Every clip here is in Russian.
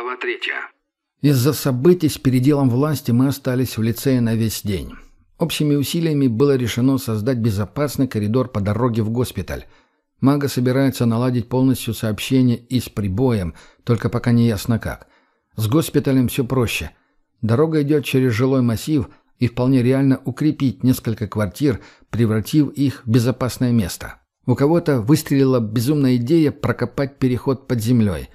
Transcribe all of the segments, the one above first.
Глава третья. Из-за событий с переделом власти мы остались в лицее на весь день. Общими усилиями было решено создать безопасный коридор по дороге в госпиталь. Мага собирается наладить полностью сообщение и с прибоем, только пока не ясно как. С госпиталем все проще. Дорога идет через жилой массив, и вполне реально укрепить несколько квартир, превратив их в безопасное место. У кого-то выстрелила безумная идея прокопать переход под землей.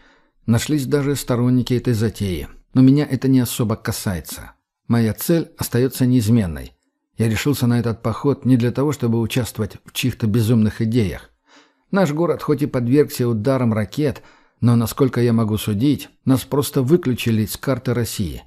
Нашлись даже сторонники этой затеи. Но меня это не особо касается. Моя цель остается неизменной. Я решился на этот поход не для того, чтобы участвовать в чьих-то безумных идеях. Наш город хоть и подвергся ударам ракет, но, насколько я могу судить, нас просто выключили с карты России.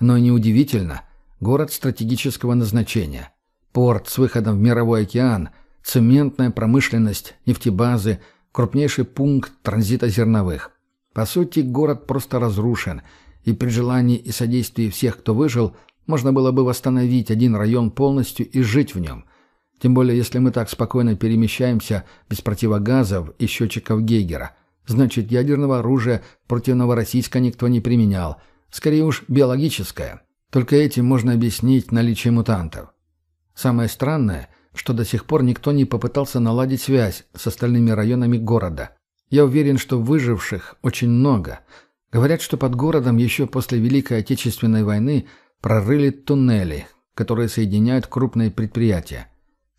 Но неудивительно, город стратегического назначения. Порт с выходом в мировой океан, цементная промышленность, нефтебазы, крупнейший пункт транзита зерновых. По сути, город просто разрушен, и при желании и содействии всех, кто выжил, можно было бы восстановить один район полностью и жить в нем. Тем более, если мы так спокойно перемещаемся без противогазов и счетчиков Гейгера. Значит, ядерного оружия против Новороссийска никто не применял. Скорее уж, биологическое. Только этим можно объяснить наличие мутантов. Самое странное, что до сих пор никто не попытался наладить связь с остальными районами города. Я уверен, что выживших очень много. Говорят, что под городом еще после Великой Отечественной войны – прорыли туннели, которые соединяют крупные предприятия.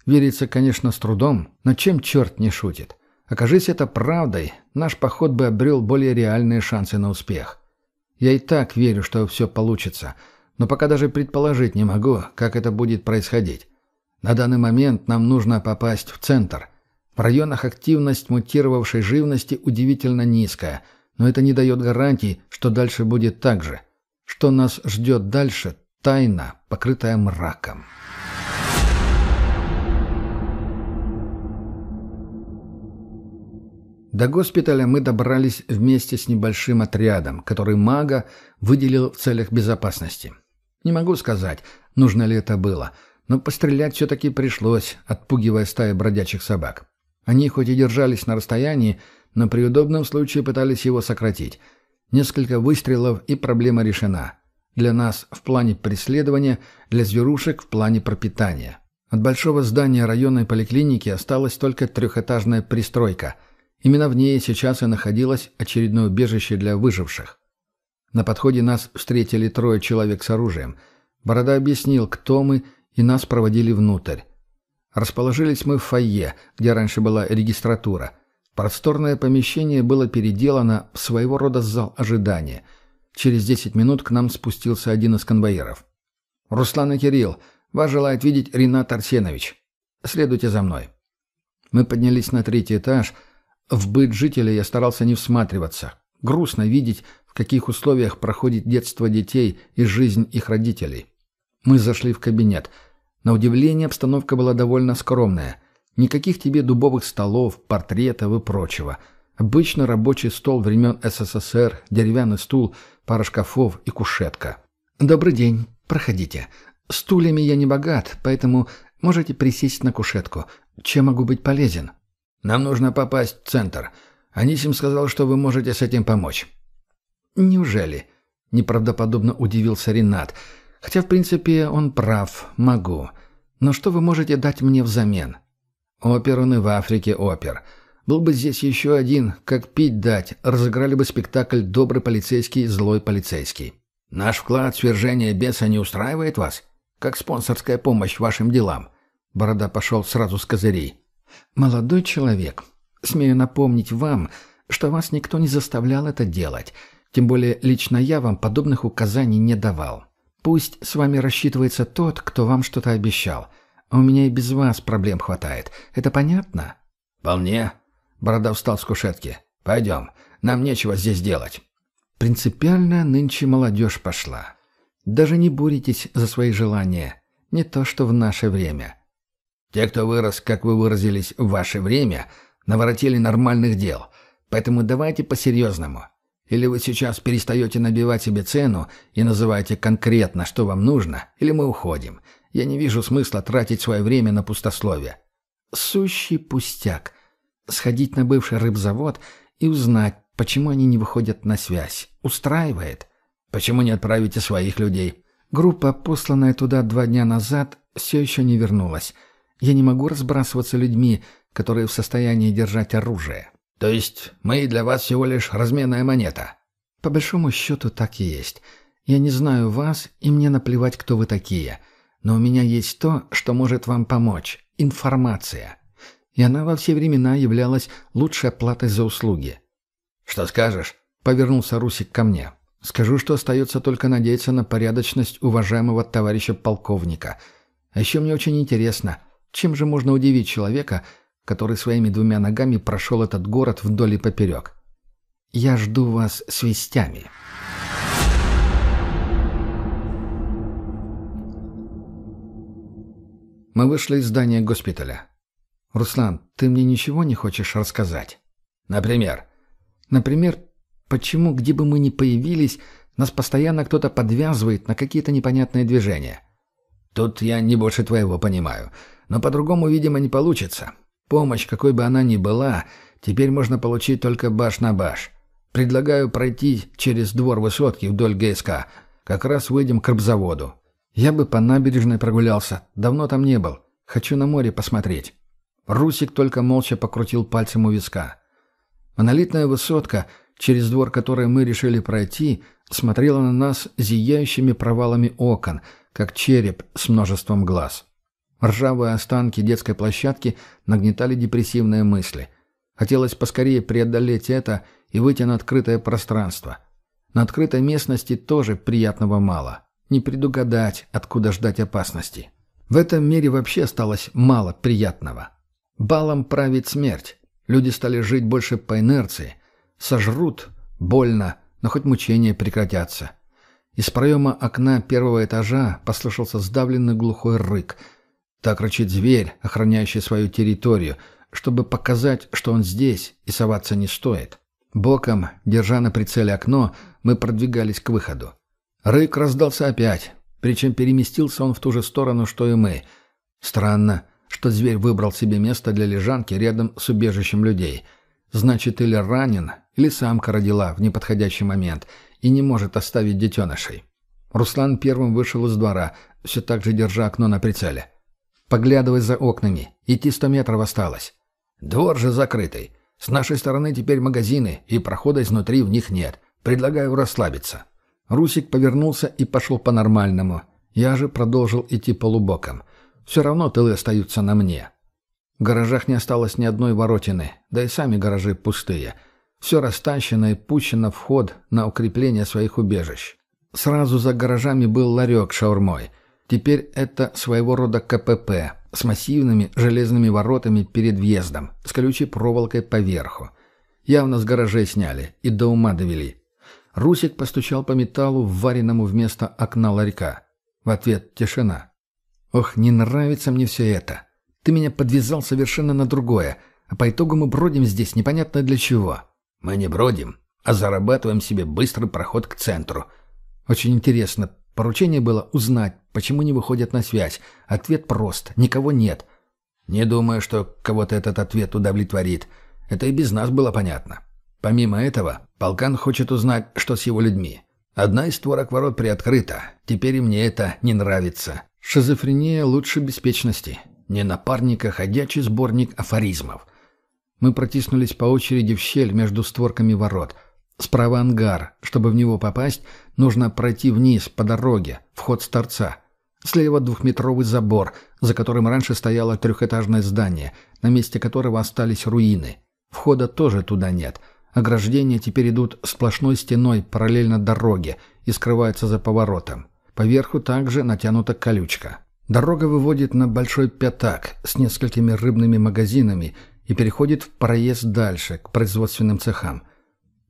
Верится, конечно, с трудом, но чем черт не шутит? Окажись это правдой, наш поход бы обрел более реальные шансы на успех. Я и так верю, что все получится, но пока даже предположить не могу, как это будет происходить. На данный момент нам нужно попасть в центр. В районах активность мутировавшей живности удивительно низкая, но это не дает гарантий, что дальше будет так же. Что нас ждет дальше – тайна, покрытая мраком. До госпиталя мы добрались вместе с небольшим отрядом, который мага выделил в целях безопасности. Не могу сказать, нужно ли это было, но пострелять все-таки пришлось, отпугивая стаи бродячих собак. Они хоть и держались на расстоянии, но при удобном случае пытались его сократить – Несколько выстрелов, и проблема решена. Для нас в плане преследования, для зверушек в плане пропитания. От большого здания районной поликлиники осталась только трехэтажная пристройка. Именно в ней сейчас и находилось очередное убежище для выживших. На подходе нас встретили трое человек с оружием. Борода объяснил, кто мы, и нас проводили внутрь. Расположились мы в фойе, где раньше была регистратура – Просторное помещение было переделано в своего рода зал ожидания. Через десять минут к нам спустился один из конвоиров. «Руслан и Кирилл, вас желает видеть Ренат Арсенович. Следуйте за мной». Мы поднялись на третий этаж. В быт жителей я старался не всматриваться. Грустно видеть, в каких условиях проходит детство детей и жизнь их родителей. Мы зашли в кабинет. На удивление обстановка была довольно скромная – Никаких тебе дубовых столов, портретов и прочего. Обычно рабочий стол времен СССР, деревянный стул, пара шкафов и кушетка. «Добрый день. Проходите. Стульями я не богат, поэтому можете присесть на кушетку. Чем могу быть полезен?» «Нам нужно попасть в центр. Анисим сказал, что вы можете с этим помочь». «Неужели?» — неправдоподобно удивился Ренат. «Хотя, в принципе, он прав. Могу. Но что вы можете дать мне взамен?» Опер он и в Африке опер. Был бы здесь еще один, как пить дать, разыграли бы спектакль «Добрый полицейский, злой полицейский». Наш вклад в свержение беса не устраивает вас? Как спонсорская помощь вашим делам?» Борода пошел сразу с козырей. «Молодой человек, смею напомнить вам, что вас никто не заставлял это делать. Тем более лично я вам подобных указаний не давал. Пусть с вами рассчитывается тот, кто вам что-то обещал. У меня и без вас проблем хватает. Это понятно?» «Вполне». Борода встал с кушетки. «Пойдем. Нам нечего здесь делать». Принципиально нынче молодежь пошла. Даже не боритесь за свои желания. Не то, что в наше время. Те, кто вырос, как вы выразились, в ваше время, наворотили нормальных дел. Поэтому давайте по-серьезному. Или вы сейчас перестаете набивать себе цену и называете конкретно, что вам нужно, или мы уходим. Я не вижу смысла тратить свое время на пустословие. Сущий пустяк. Сходить на бывший рыбзавод и узнать, Почему они не выходят на связь? Устраивает? Почему не отправите своих людей? Группа, посланная туда два дня назад, все еще не вернулась. Я не могу разбрасываться людьми, которые в состоянии держать оружие. То есть мы для вас всего лишь разменная монета? По большому счету так и есть. Я не знаю вас, и мне наплевать, кто вы такие. Но у меня есть то, что может вам помочь. Информация. И она во все времена являлась лучшей оплатой за услуги. «Что скажешь?» — повернулся Русик ко мне. «Скажу, что остается только надеяться на порядочность уважаемого товарища полковника. А еще мне очень интересно, чем же можно удивить человека, который своими двумя ногами прошел этот город вдоль и поперек? Я жду вас с вестями». Мы вышли из здания госпиталя. «Руслан, ты мне ничего не хочешь рассказать?» «Например?» «Например, почему, где бы мы ни появились, нас постоянно кто-то подвязывает на какие-то непонятные движения?» «Тут я не больше твоего понимаю. Но по-другому, видимо, не получится. Помощь, какой бы она ни была, теперь можно получить только баш на баш. Предлагаю пройти через двор высотки вдоль ГСК. Как раз выйдем к рыбзаводу. Я бы по набережной прогулялся. Давно там не был. Хочу на море посмотреть. Русик только молча покрутил пальцем у виска. Монолитная высотка, через двор которой мы решили пройти, смотрела на нас зияющими провалами окон, как череп с множеством глаз. Ржавые останки детской площадки нагнетали депрессивные мысли. Хотелось поскорее преодолеть это и выйти на открытое пространство. На открытой местности тоже приятного мало. Не предугадать, откуда ждать опасности. В этом мире вообще осталось мало приятного. Балом правит смерть. Люди стали жить больше по инерции. Сожрут, больно, но хоть мучения прекратятся. Из проема окна первого этажа послышался сдавленный глухой рык. Так рычит зверь, охраняющий свою территорию, чтобы показать, что он здесь и соваться не стоит. Боком, держа на прицеле окно, мы продвигались к выходу. Рык раздался опять, причем переместился он в ту же сторону, что и мы. Странно, что зверь выбрал себе место для лежанки рядом с убежищем людей. Значит, или ранен, или самка родила в неподходящий момент и не может оставить детенышей. Руслан первым вышел из двора, все так же держа окно на прицеле. Поглядывай за окнами. Идти сто метров осталось. Двор же закрытый. С нашей стороны теперь магазины, и прохода изнутри в них нет. Предлагаю расслабиться. Русик повернулся и пошел по-нормальному. Я же продолжил идти полубоком. Все равно тылы остаются на мне. В гаражах не осталось ни одной воротины, да и сами гаражи пустые. Все растащено и пущено в ход на укрепление своих убежищ. Сразу за гаражами был ларек шаурмой. Теперь это своего рода КПП с массивными железными воротами перед въездом, с колючей проволокой поверху. Явно с гаражей сняли и до ума довели. Русик постучал по металлу, вваренному вместо окна ларька. В ответ тишина. «Ох, не нравится мне все это. Ты меня подвязал совершенно на другое, а по итогу мы бродим здесь непонятно для чего». «Мы не бродим, а зарабатываем себе быстрый проход к центру». «Очень интересно. Поручение было узнать, почему не выходят на связь. Ответ прост. Никого нет». «Не думаю, что кого-то этот ответ удовлетворит. Это и без нас было понятно. Помимо этого, полкан хочет узнать, что с его людьми. Одна из створок ворот приоткрыта. Теперь и мне это не нравится. Шизофрения лучше беспечности. Не напарник, а ходячий сборник афоризмов. Мы протиснулись по очереди в щель между створками ворот. Справа ангар. Чтобы в него попасть, нужно пройти вниз по дороге, вход с торца. Слева двухметровый забор, за которым раньше стояло трехэтажное здание, на месте которого остались руины. Входа тоже туда нет — Ограждения теперь идут сплошной стеной параллельно дороге и скрываются за поворотом. Поверху также натянута колючка. Дорога выводит на большой пятак с несколькими рыбными магазинами и переходит в проезд дальше, к производственным цехам.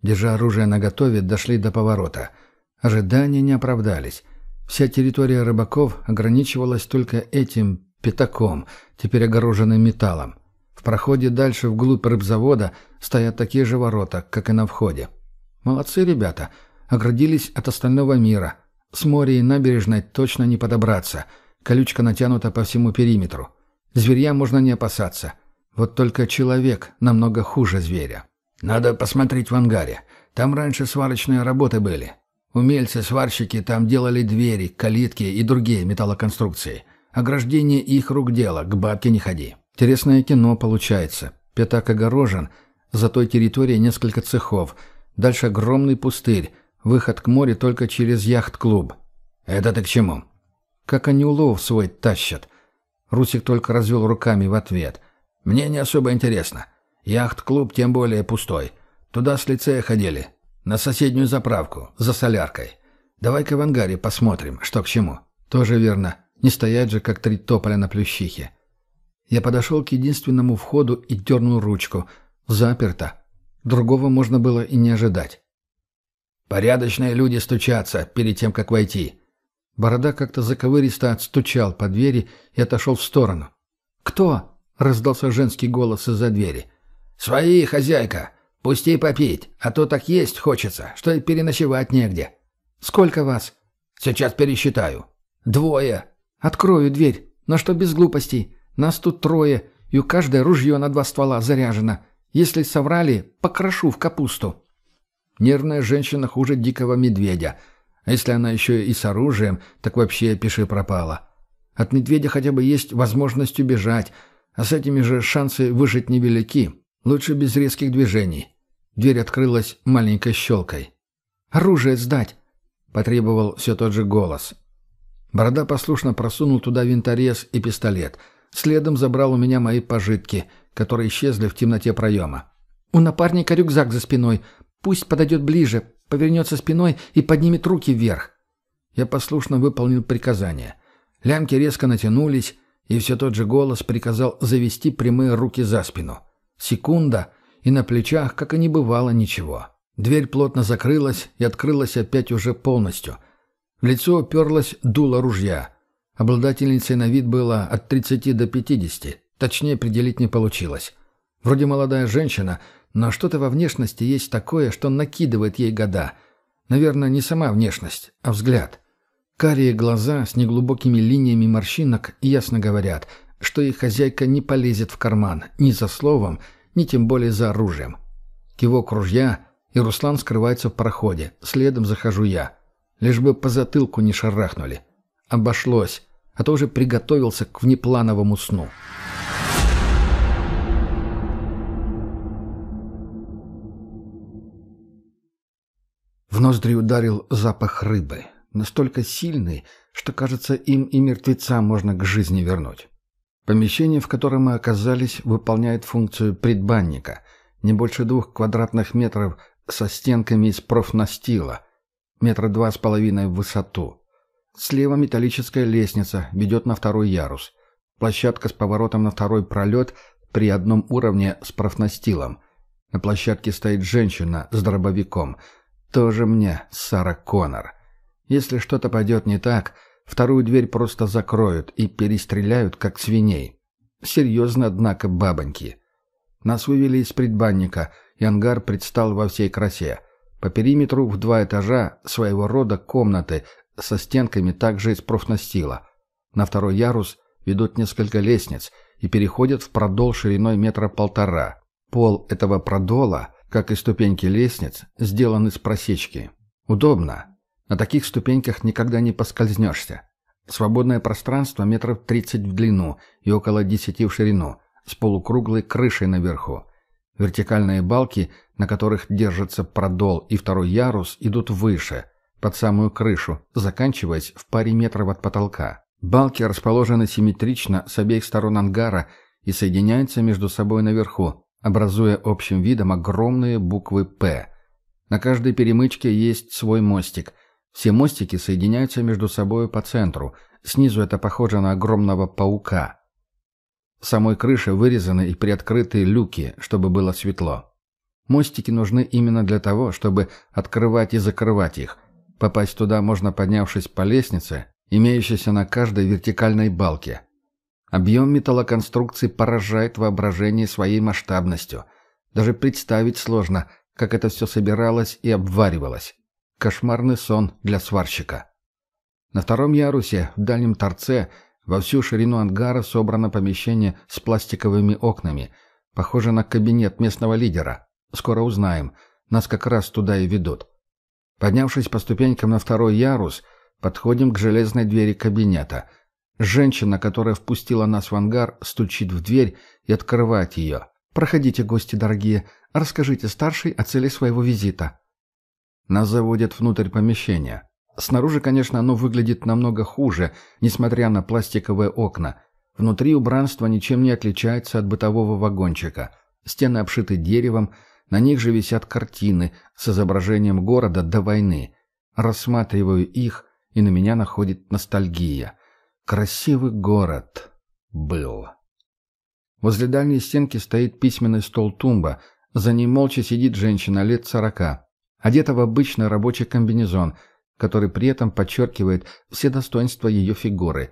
Держа оружие наготове, дошли до поворота. Ожидания не оправдались. Вся территория рыбаков ограничивалась только этим пятаком, теперь огороженным металлом. В проходе дальше вглубь рыбзавода стоят такие же ворота, как и на входе. Молодцы ребята, оградились от остального мира. С моря и набережной точно не подобраться. Колючка натянута по всему периметру. Зверя можно не опасаться. Вот только человек намного хуже зверя. Надо посмотреть в ангаре. Там раньше сварочные работы были. Умельцы-сварщики там делали двери, калитки и другие металлоконструкции. Ограждение их рук дело, к бабке не ходи. Интересное кино получается. Пятак огорожен, за той территорией несколько цехов. Дальше огромный пустырь. Выход к морю только через яхт-клуб. Это ты к чему? Как они улов свой тащат. Русик только развел руками в ответ. Мне не особо интересно. Яхт-клуб тем более пустой. Туда с лицея ходили. На соседнюю заправку, за соляркой. Давай-ка в ангаре посмотрим, что к чему. Тоже верно. Не стоять же, как три тополя на плющихе. Я подошел к единственному входу и дернул ручку. Заперто. Другого можно было и не ожидать. «Порядочные люди стучатся перед тем, как войти». Борода как-то заковыристо отстучал по двери и отошел в сторону. «Кто?» — раздался женский голос из-за двери. «Свои, хозяйка. Пусти попить, а то так есть хочется, что и переночевать негде». «Сколько вас?» «Сейчас пересчитаю». «Двое». «Открою дверь, но что без глупостей. Нас тут трое, и у каждой ружье на два ствола заряжено. Если соврали, покрошу в капусту». Нервная женщина хуже дикого медведя. А если она еще и с оружием, так вообще пиши пропала. От медведя хотя бы есть возможность убежать, а с этими же шансы выжить невелики. Лучше без резких движений. Дверь открылась маленькой щелкой. «Оружие сдать!» — потребовал все тот же голос. Борода послушно просунул туда винторез и пистолет. Следом забрал у меня мои пожитки, которые исчезли в темноте проема. «У напарника рюкзак за спиной. Пусть подойдет ближе, повернется спиной и поднимет руки вверх». Я послушно выполнил приказание. Лямки резко натянулись, и все тот же голос приказал завести прямые руки за спину. Секунда, и на плечах, как и не бывало, ничего. Дверь плотно закрылась и открылась опять уже полностью. В лицо уперлась дуло ружья. Обладательницей на вид было от 30 до 50, точнее определить не получилось. Вроде молодая женщина, но что-то во внешности есть такое, что накидывает ей года. Наверное, не сама внешность, а взгляд. Карие глаза с неглубокими линиями морщинок ясно говорят – что их хозяйка не полезет в карман ни за словом, ни тем более за оружием. Кивок ружья, и Руслан скрывается в проходе. Следом захожу я. Лишь бы по затылку не шарахнули. Обошлось, а то уже приготовился к внеплановому сну. В ноздри ударил запах рыбы, настолько сильный, что, кажется, им и мертвеца можно к жизни вернуть. Помещение, в котором мы оказались, выполняет функцию предбанника. Не больше двух квадратных метров со стенками из профнастила, метра два с половиной в высоту. Слева металлическая лестница ведет на второй ярус. Площадка с поворотом на второй пролет при одном уровне с профнастилом. На площадке стоит женщина с дробовиком. Тоже мне Сара Коннор. Если что-то пойдет не так, Вторую дверь просто закроют и перестреляют, как свиней. Серьезно, однако, бабоньки. Нас вывели из предбанника, и ангар предстал во всей красе. По периметру в два этажа своего рода комнаты со стенками также из профнастила. На второй ярус ведут несколько лестниц и переходят в продол шириной метра полтора. Пол этого продола, как и ступеньки лестниц, сделан из просечки. Удобно. На таких ступеньках никогда не поскользнешься. Свободное пространство метров 30 в длину и около 10 в ширину, с полукруглой крышей наверху. Вертикальные балки, на которых держится продол и второй ярус, идут выше, под самую крышу, заканчиваясь в паре метров от потолка. Балки расположены симметрично с обеих сторон ангара и соединяются между собой наверху, образуя общим видом огромные буквы «П». На каждой перемычке есть свой мостик – все мостики соединяются между собой по центру. Снизу это похоже на огромного паука. В самой крыше вырезаны и приоткрытые люки, чтобы было светло. Мостики нужны именно для того, чтобы открывать и закрывать их. Попасть туда можно, поднявшись по лестнице, имеющейся на каждой вертикальной балке. Объем металлоконструкции поражает воображение своей масштабностью. Даже представить сложно, как это все собиралось и обваривалось. Кошмарный сон для сварщика. На втором ярусе, в дальнем торце, во всю ширину ангара собрано помещение с пластиковыми окнами, похоже на кабинет местного лидера. Скоро узнаем. Нас как раз туда и ведут. Поднявшись по ступенькам на второй ярус, подходим к железной двери кабинета. Женщина, которая впустила нас в ангар, стучит в дверь и открывает ее. «Проходите, гости дорогие. Расскажите старшей о цели своего визита». Нас заводят внутрь помещения. Снаружи, конечно, оно выглядит намного хуже, несмотря на пластиковые окна. Внутри убранство ничем не отличается от бытового вагончика. Стены обшиты деревом, на них же висят картины с изображением города до войны. Рассматриваю их, и на меня находит ностальгия. Красивый город был. Возле дальней стенки стоит письменный стол-тумба. За ней молча сидит женщина лет сорока. Одета в обычный рабочий комбинезон, который при этом подчеркивает все достоинства ее фигуры.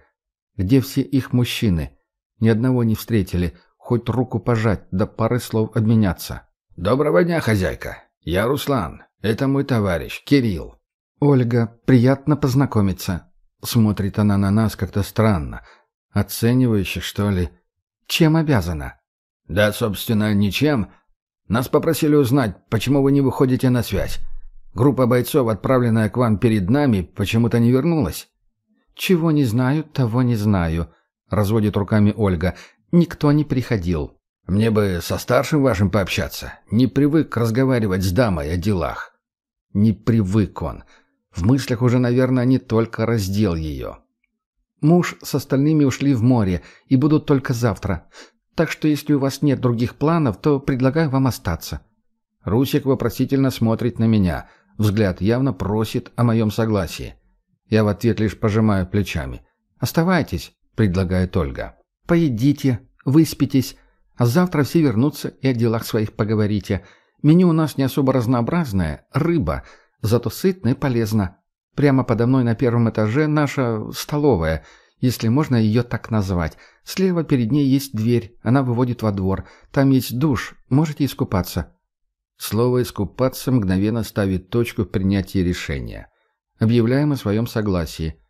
Где все их мужчины? Ни одного не встретили, хоть руку пожать, да пары слов обменяться. «Доброго дня, хозяйка. Я Руслан. Это мой товарищ, Кирилл». «Ольга, приятно познакомиться». Смотрит она на нас как-то странно. Оценивающе, что ли. «Чем обязана?» «Да, собственно, ничем. Нас попросили узнать, почему вы не выходите на связь. Группа бойцов, отправленная к вам перед нами, почему-то не вернулась». «Чего не знаю, того не знаю», — разводит руками Ольга. «Никто не приходил». «Мне бы со старшим вашим пообщаться. Не привык разговаривать с дамой о делах». Не привык он. В мыслях уже, наверное, не только раздел ее. Муж с остальными ушли в море и будут только завтра. Так что если у вас нет других планов, то предлагаю вам остаться». Русик вопросительно смотрит на меня. Взгляд явно просит о моем согласии. Я в ответ лишь пожимаю плечами. «Оставайтесь», — предлагает Ольга. «Поедите, выспитесь, а завтра все вернутся и о делах своих поговорите. Меню у нас не особо разнообразное, рыба, зато сытно и полезно. Прямо подо мной на первом этаже наша столовая, если можно ее так назвать. Слева перед ней есть дверь, она выводит во двор. Там есть душ, можете искупаться». Слово «искупаться» мгновенно ставит точку в принятии решения. Объявляем о своем согласии.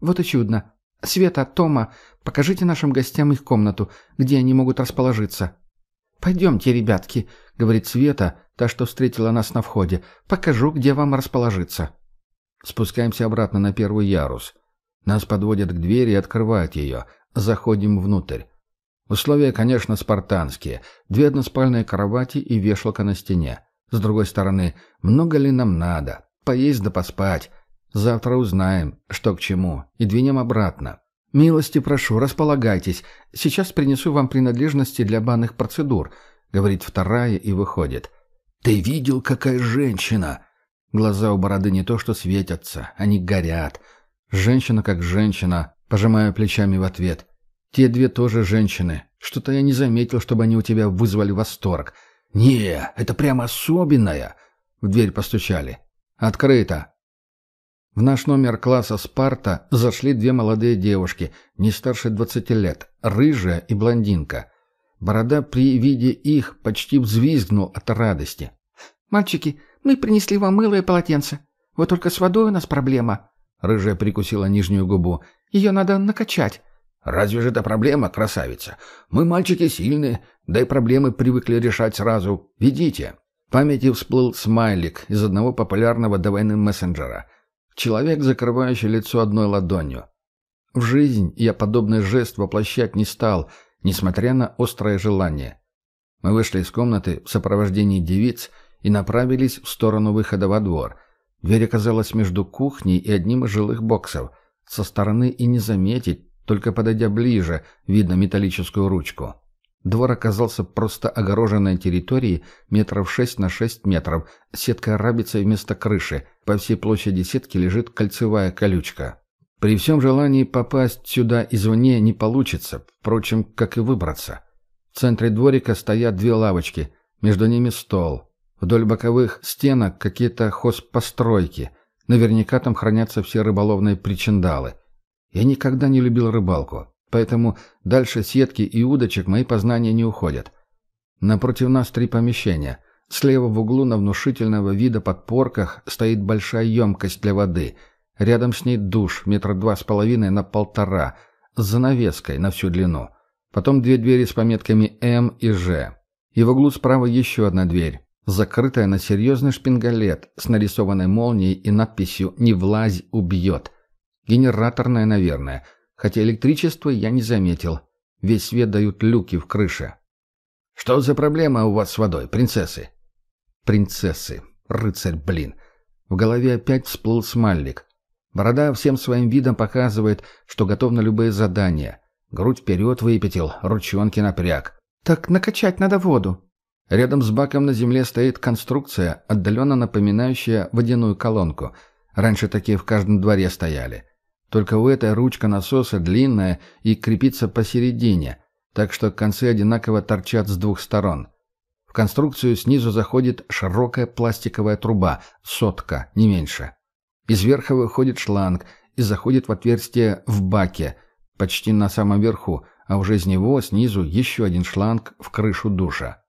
«Вот и чудно. Света, Тома, покажите нашим гостям их комнату, где они могут расположиться». «Пойдемте, ребятки», — говорит Света, та, что встретила нас на входе. «Покажу, где вам расположиться». Спускаемся обратно на первый ярус. Нас подводят к двери и открывают ее. Заходим внутрь. Условия, конечно, спартанские. Две односпальные кровати и вешалка на стене. С другой стороны, много ли нам надо? Поесть да поспать. Завтра узнаем, что к чему, и двинем обратно. «Милости прошу, располагайтесь. Сейчас принесу вам принадлежности для банных процедур», — говорит вторая и выходит. «Ты видел, какая женщина?» Глаза у бороды не то что светятся, они горят. Женщина как женщина, пожимая плечами в ответ. Те две тоже женщины. Что-то я не заметил, чтобы они у тебя вызвали восторг. «Не, это прямо особенная!» В дверь постучали. «Открыто!» В наш номер класса «Спарта» зашли две молодые девушки, не старше двадцати лет, рыжая и блондинка. Борода при виде их почти взвизгнул от радости. «Мальчики, мы принесли вам мыло и полотенце. Вот только с водой у нас проблема». Рыжая прикусила нижнюю губу. «Ее надо накачать». «Разве же это проблема, красавица? Мы мальчики сильные, да и проблемы привыкли решать сразу. Ведите». В памяти всплыл смайлик из одного популярного до войны мессенджера – Человек, закрывающий лицо одной ладонью. В жизнь я подобный жест воплощать не стал, несмотря на острое желание. Мы вышли из комнаты в сопровождении девиц и направились в сторону выхода во двор. Дверь оказалась между кухней и одним из жилых боксов. Со стороны и не заметить, только подойдя ближе, видно металлическую ручку. Двор оказался просто огороженной территорией метров шесть на шесть метров, сеткой рабицей вместо крыши. По всей площади сетки лежит кольцевая колючка. При всем желании попасть сюда извне не получится, впрочем, как и выбраться. В центре дворика стоят две лавочки, между ними стол. Вдоль боковых стенок какие-то хозпостройки. Наверняка там хранятся все рыболовные причиндалы. Я никогда не любил рыбалку. Поэтому дальше сетки и удочек мои познания не уходят. Напротив нас три помещения. Слева в углу на внушительного вида подпорках стоит большая емкость для воды. Рядом с ней душ метра два с половиной на полтора, с занавеской на всю длину. Потом две двери с пометками «М» и «Ж». И в углу справа еще одна дверь. Закрытая на серьезный шпингалет с нарисованной молнией и надписью «Не влазь, убьет». Генераторная, наверное, хотя электричество я не заметил. Весь свет дают люки в крыше. «Что за проблема у вас с водой, принцессы?» «Принцессы. Рыцарь, блин». В голове опять всплыл смайлик. Борода всем своим видом показывает, что готов на любые задания. Грудь вперед выпятил, ручонки напряг. «Так накачать надо воду». Рядом с баком на земле стоит конструкция, отдаленно напоминающая водяную колонку. Раньше такие в каждом дворе стояли. Только у этой ручка насоса длинная и крепится посередине, так что концы одинаково торчат с двух сторон. В конструкцию снизу заходит широкая пластиковая труба, сотка, не меньше. Из верха выходит шланг и заходит в отверстие в баке, почти на самом верху, а уже из него снизу еще один шланг в крышу душа.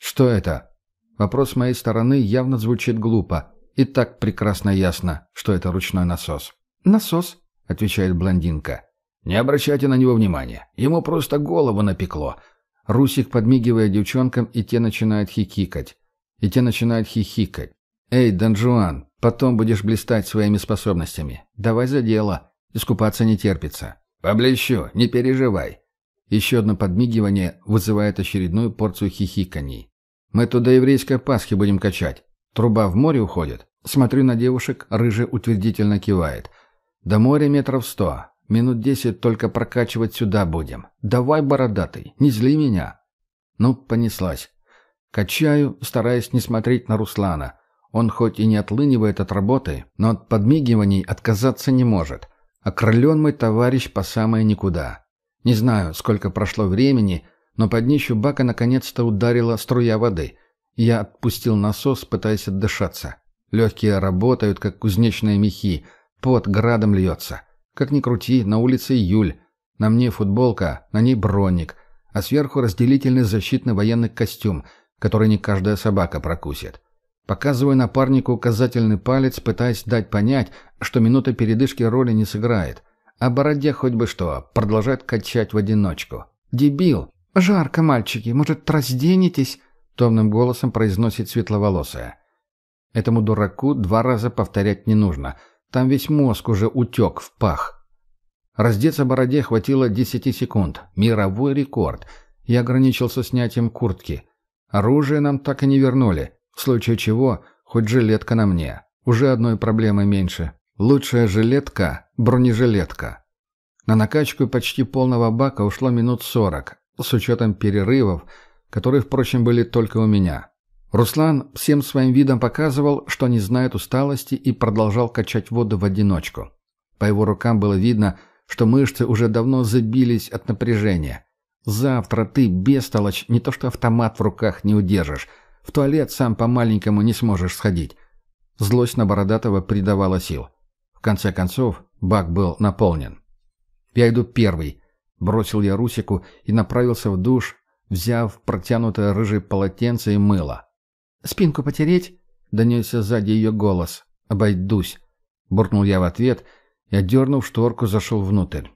Что это? Вопрос моей стороны явно звучит глупо. И так прекрасно ясно, что это ручной насос. «Насос», — отвечает блондинка. «Не обращайте на него внимания. Ему просто голову напекло». Русик подмигивая девчонкам, и те начинают хихикать. И те начинают хихикать. «Эй, Донжуан, потом будешь блистать своими способностями. Давай за дело. Искупаться не терпится». «Поблещу, не переживай». Еще одно подмигивание вызывает очередную порцию хихиканий. «Мы туда еврейской Пасхи будем качать. Труба в море уходит». Смотрю на девушек, рыжий утвердительно кивает. «До моря метров сто. Минут десять только прокачивать сюда будем. Давай, бородатый, не зли меня». Ну, понеслась. Качаю, стараясь не смотреть на Руслана. Он хоть и не отлынивает от работы, но от подмигиваний отказаться не может. Окрылен мой товарищ по самое никуда. Не знаю, сколько прошло времени, но под днищу бака наконец-то ударила струя воды. Я отпустил насос, пытаясь отдышаться. Легкие работают, как кузнечные мехи. Пот градом льется. Как ни крути, на улице июль. На мне футболка, на ней броник, а сверху разделительный защитный военный костюм, который не каждая собака прокусит. Показываю напарнику указательный палец, пытаясь дать понять, что минута передышки роли не сыграет. А бороде хоть бы что, продолжает качать в одиночку. «Дебил!» «Жарко, мальчики, может, разденетесь?» Томным голосом произносит светловолосая. Этому дураку два раза повторять не нужно. Там весь мозг уже утек в пах. Раздеться бороде хватило десяти секунд. Мировой рекорд. Я ограничился снятием куртки. Оружие нам так и не вернули. В случае чего, хоть жилетка на мне. Уже одной проблемы меньше. Лучшая жилетка – бронежилетка. На накачку почти полного бака ушло минут сорок, с учетом перерывов, которые, впрочем, были только у меня. Руслан всем своим видом показывал, что не знает усталости и продолжал качать воду в одиночку. По его рукам было видно, что мышцы уже давно забились от напряжения. Завтра ты, бестолочь, не то что автомат в руках не удержишь, в туалет сам по-маленькому не сможешь сходить. Злость на Бородатого придавала сил. В конце концов, бак был наполнен. «Я иду первый», — бросил я Русику и направился в душ, взяв протянутое рыжее полотенце и мыло. «Спинку потереть?» — донесся сзади ее голос. «Обойдусь», — буркнул я в ответ и, отдернув шторку, зашел внутрь.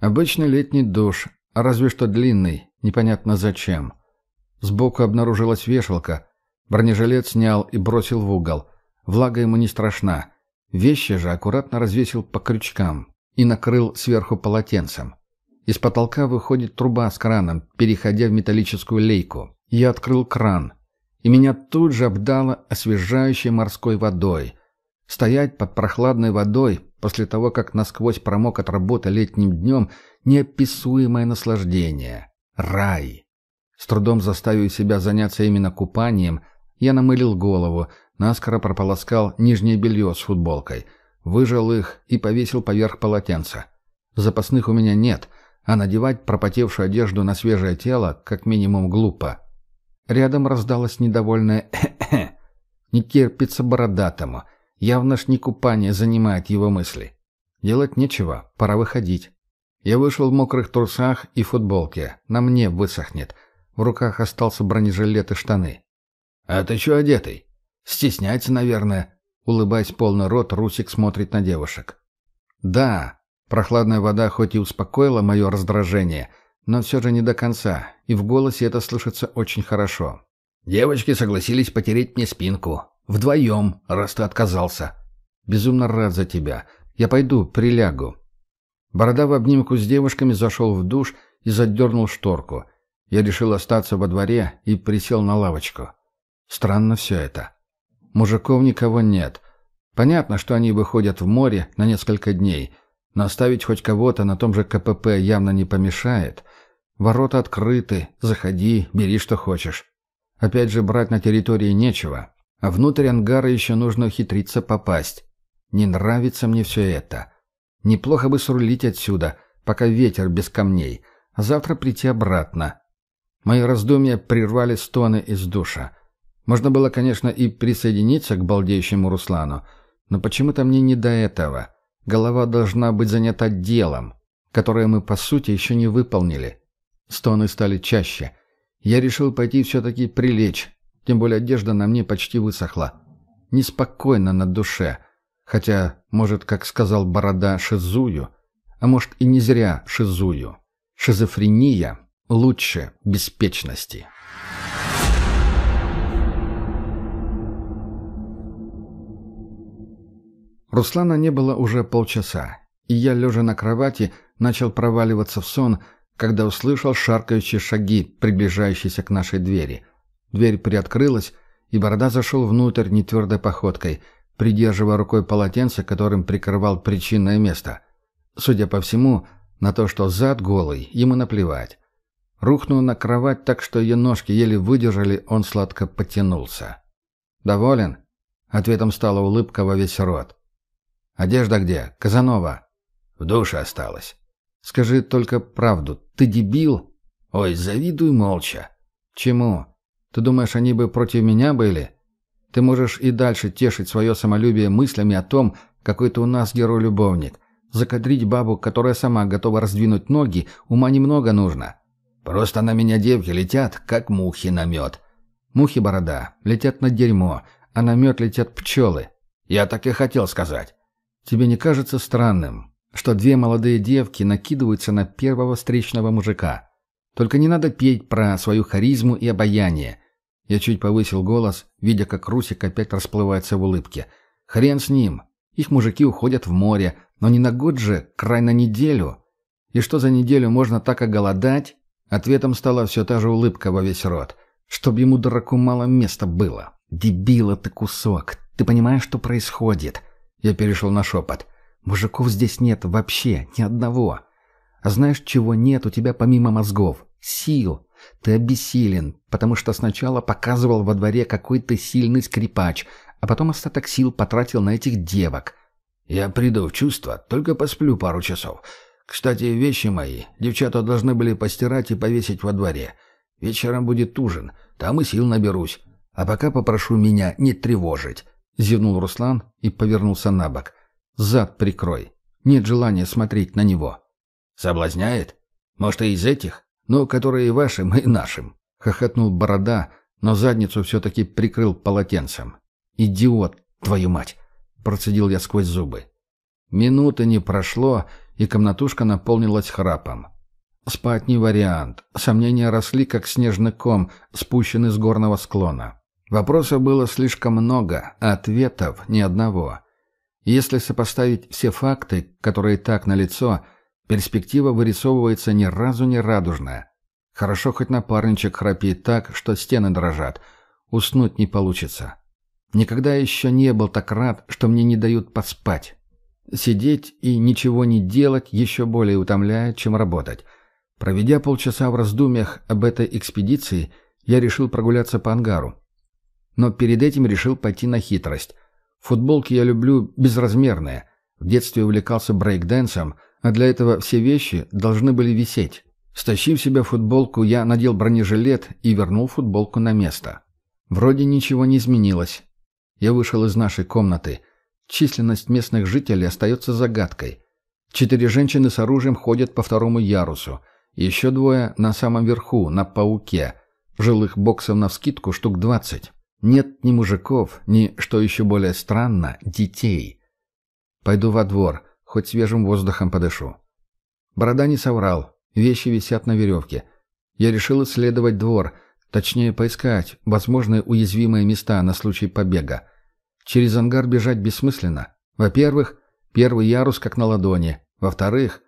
Обычный летний душ, разве что длинный, непонятно зачем. Сбоку обнаружилась вешалка. Бронежилет снял и бросил в угол. Влага ему не страшна. Вещи же аккуратно развесил по крючкам и накрыл сверху полотенцем. Из потолка выходит труба с краном, переходя в металлическую лейку. Я открыл кран — и меня тут же обдало освежающей морской водой. Стоять под прохладной водой после того, как насквозь промок от работы летним днем, неописуемое наслаждение. Рай. С трудом заставив себя заняться именно купанием, я намылил голову, наскоро прополоскал нижнее белье с футболкой, выжал их и повесил поверх полотенца. Запасных у меня нет, а надевать пропотевшую одежду на свежее тело как минимум глупо. Рядом раздалось недовольное «э-э». Не терпится бородатому. Явно ж не купание занимает его мысли. Делать нечего, пора выходить. Я вышел в мокрых трусах и футболке. На мне высохнет. В руках остался бронежилет и штаны. «А ты чё одетый? Стесняется, наверное». Улыбаясь полный рот, Русик смотрит на девушек. «Да». Прохладная вода хоть и успокоила мое раздражение, но все же не до конца, и в голосе это слышится очень хорошо. Девочки согласились потереть мне спинку. Вдвоем, раз ты отказался. Безумно рад за тебя. Я пойду, прилягу. Борода в обнимку с девушками зашел в душ и задернул шторку. Я решил остаться во дворе и присел на лавочку. Странно все это. Мужиков никого нет. Понятно, что они выходят в море на несколько дней, но оставить хоть кого-то на том же КПП явно не помешает. Ворота открыты, заходи, бери что хочешь. Опять же, брать на территории нечего, а внутрь ангара еще нужно ухитриться попасть. Не нравится мне все это. Неплохо бы срулить отсюда, пока ветер без камней, а завтра прийти обратно. Мои раздумья прервали стоны из душа. Можно было, конечно, и присоединиться к балдеющему Руслану, но почему-то мне не до этого. Голова должна быть занята делом, которое мы, по сути, еще не выполнили. Стоны стали чаще. Я решил пойти все-таки прилечь, тем более одежда на мне почти высохла. Неспокойно на душе. Хотя, может, как сказал Борода, шизую. А может, и не зря шизую. Шизофрения лучше беспечности. Руслана не было уже полчаса, и я, лежа на кровати, начал проваливаться в сон, когда услышал шаркающие шаги, приближающиеся к нашей двери. Дверь приоткрылась, и Борода зашел внутрь нетвердой походкой, придерживая рукой полотенце, которым прикрывал причинное место. Судя по всему, на то, что зад голый, ему наплевать. Рухнув на кровать так, что ее ножки еле выдержали, он сладко потянулся. «Доволен?» Ответом стала улыбка во весь рот. «Одежда где? Казанова?» «В душе осталась». «Скажи только правду. Ты дебил?» «Ой, завидуй молча». «Чему? Ты думаешь, они бы против меня были?» «Ты можешь и дальше тешить свое самолюбие мыслями о том, какой ты у нас герой-любовник. Закадрить бабу, которая сама готова раздвинуть ноги, ума немного нужно. Просто на меня девки летят, как мухи на мед». «Мухи, борода, летят на дерьмо, а на мед летят пчелы». «Я так и хотел сказать». Тебе не кажется странным, что две молодые девки накидываются на первого встречного мужика? Только не надо петь про свою харизму и обаяние. Я чуть повысил голос, видя, как Русик опять расплывается в улыбке. Хрен с ним. Их мужики уходят в море, но не на год же, край на неделю. И что за неделю можно так оголодать? Ответом стала все та же улыбка во весь рот. Чтоб ему, дураку, мало места было. Дебила ты кусок. Ты понимаешь, что происходит? Я перешел на шепот. «Мужиков здесь нет вообще, ни одного. А знаешь, чего нет у тебя помимо мозгов? Сил. Ты обессилен, потому что сначала показывал во дворе какой ты сильный скрипач, а потом остаток сил потратил на этих девок. Я приду в чувство, только посплю пару часов. Кстати, вещи мои девчата должны были постирать и повесить во дворе. Вечером будет ужин, там и сил наберусь. А пока попрошу меня не тревожить. Зевнул Руслан и повернулся на бок. «Зад прикрой. Нет желания смотреть на него». «Соблазняет? Может, и из этих? Ну, которые и вашим, и нашим». Хохотнул Борода, но задницу все-таки прикрыл полотенцем. «Идиот, твою мать!» Процедил я сквозь зубы. Минуты не прошло, и комнатушка наполнилась храпом. Спать не вариант. Сомнения росли, как снежный ком, спущенный с горного склона. Вопросов было слишком много, а ответов ни одного. Если сопоставить все факты, которые так налицо, перспектива вырисовывается ни разу не радужная. Хорошо хоть напарничек храпит так, что стены дрожат. Уснуть не получится. Никогда еще не был так рад, что мне не дают поспать. Сидеть и ничего не делать еще более утомляет, чем работать. Проведя полчаса в раздумьях об этой экспедиции, я решил прогуляться по ангару но перед этим решил пойти на хитрость. Футболки я люблю безразмерные. В детстве увлекался брейкденсом, а для этого все вещи должны были висеть. Стащив себе футболку, я надел бронежилет и вернул футболку на место. Вроде ничего не изменилось. Я вышел из нашей комнаты. Численность местных жителей остается загадкой. Четыре женщины с оружием ходят по второму ярусу. Еще двое на самом верху, на пауке. Жилых боксов навскидку штук двадцать. Нет ни мужиков, ни, что еще более странно, детей. Пойду во двор, хоть свежим воздухом подышу. Борода не соврал, вещи висят на веревке. Я решил исследовать двор, Точнее, поискать возможные уязвимые места на случай побега. Через ангар бежать бессмысленно. Во-первых, первый ярус как на ладони. Во-вторых,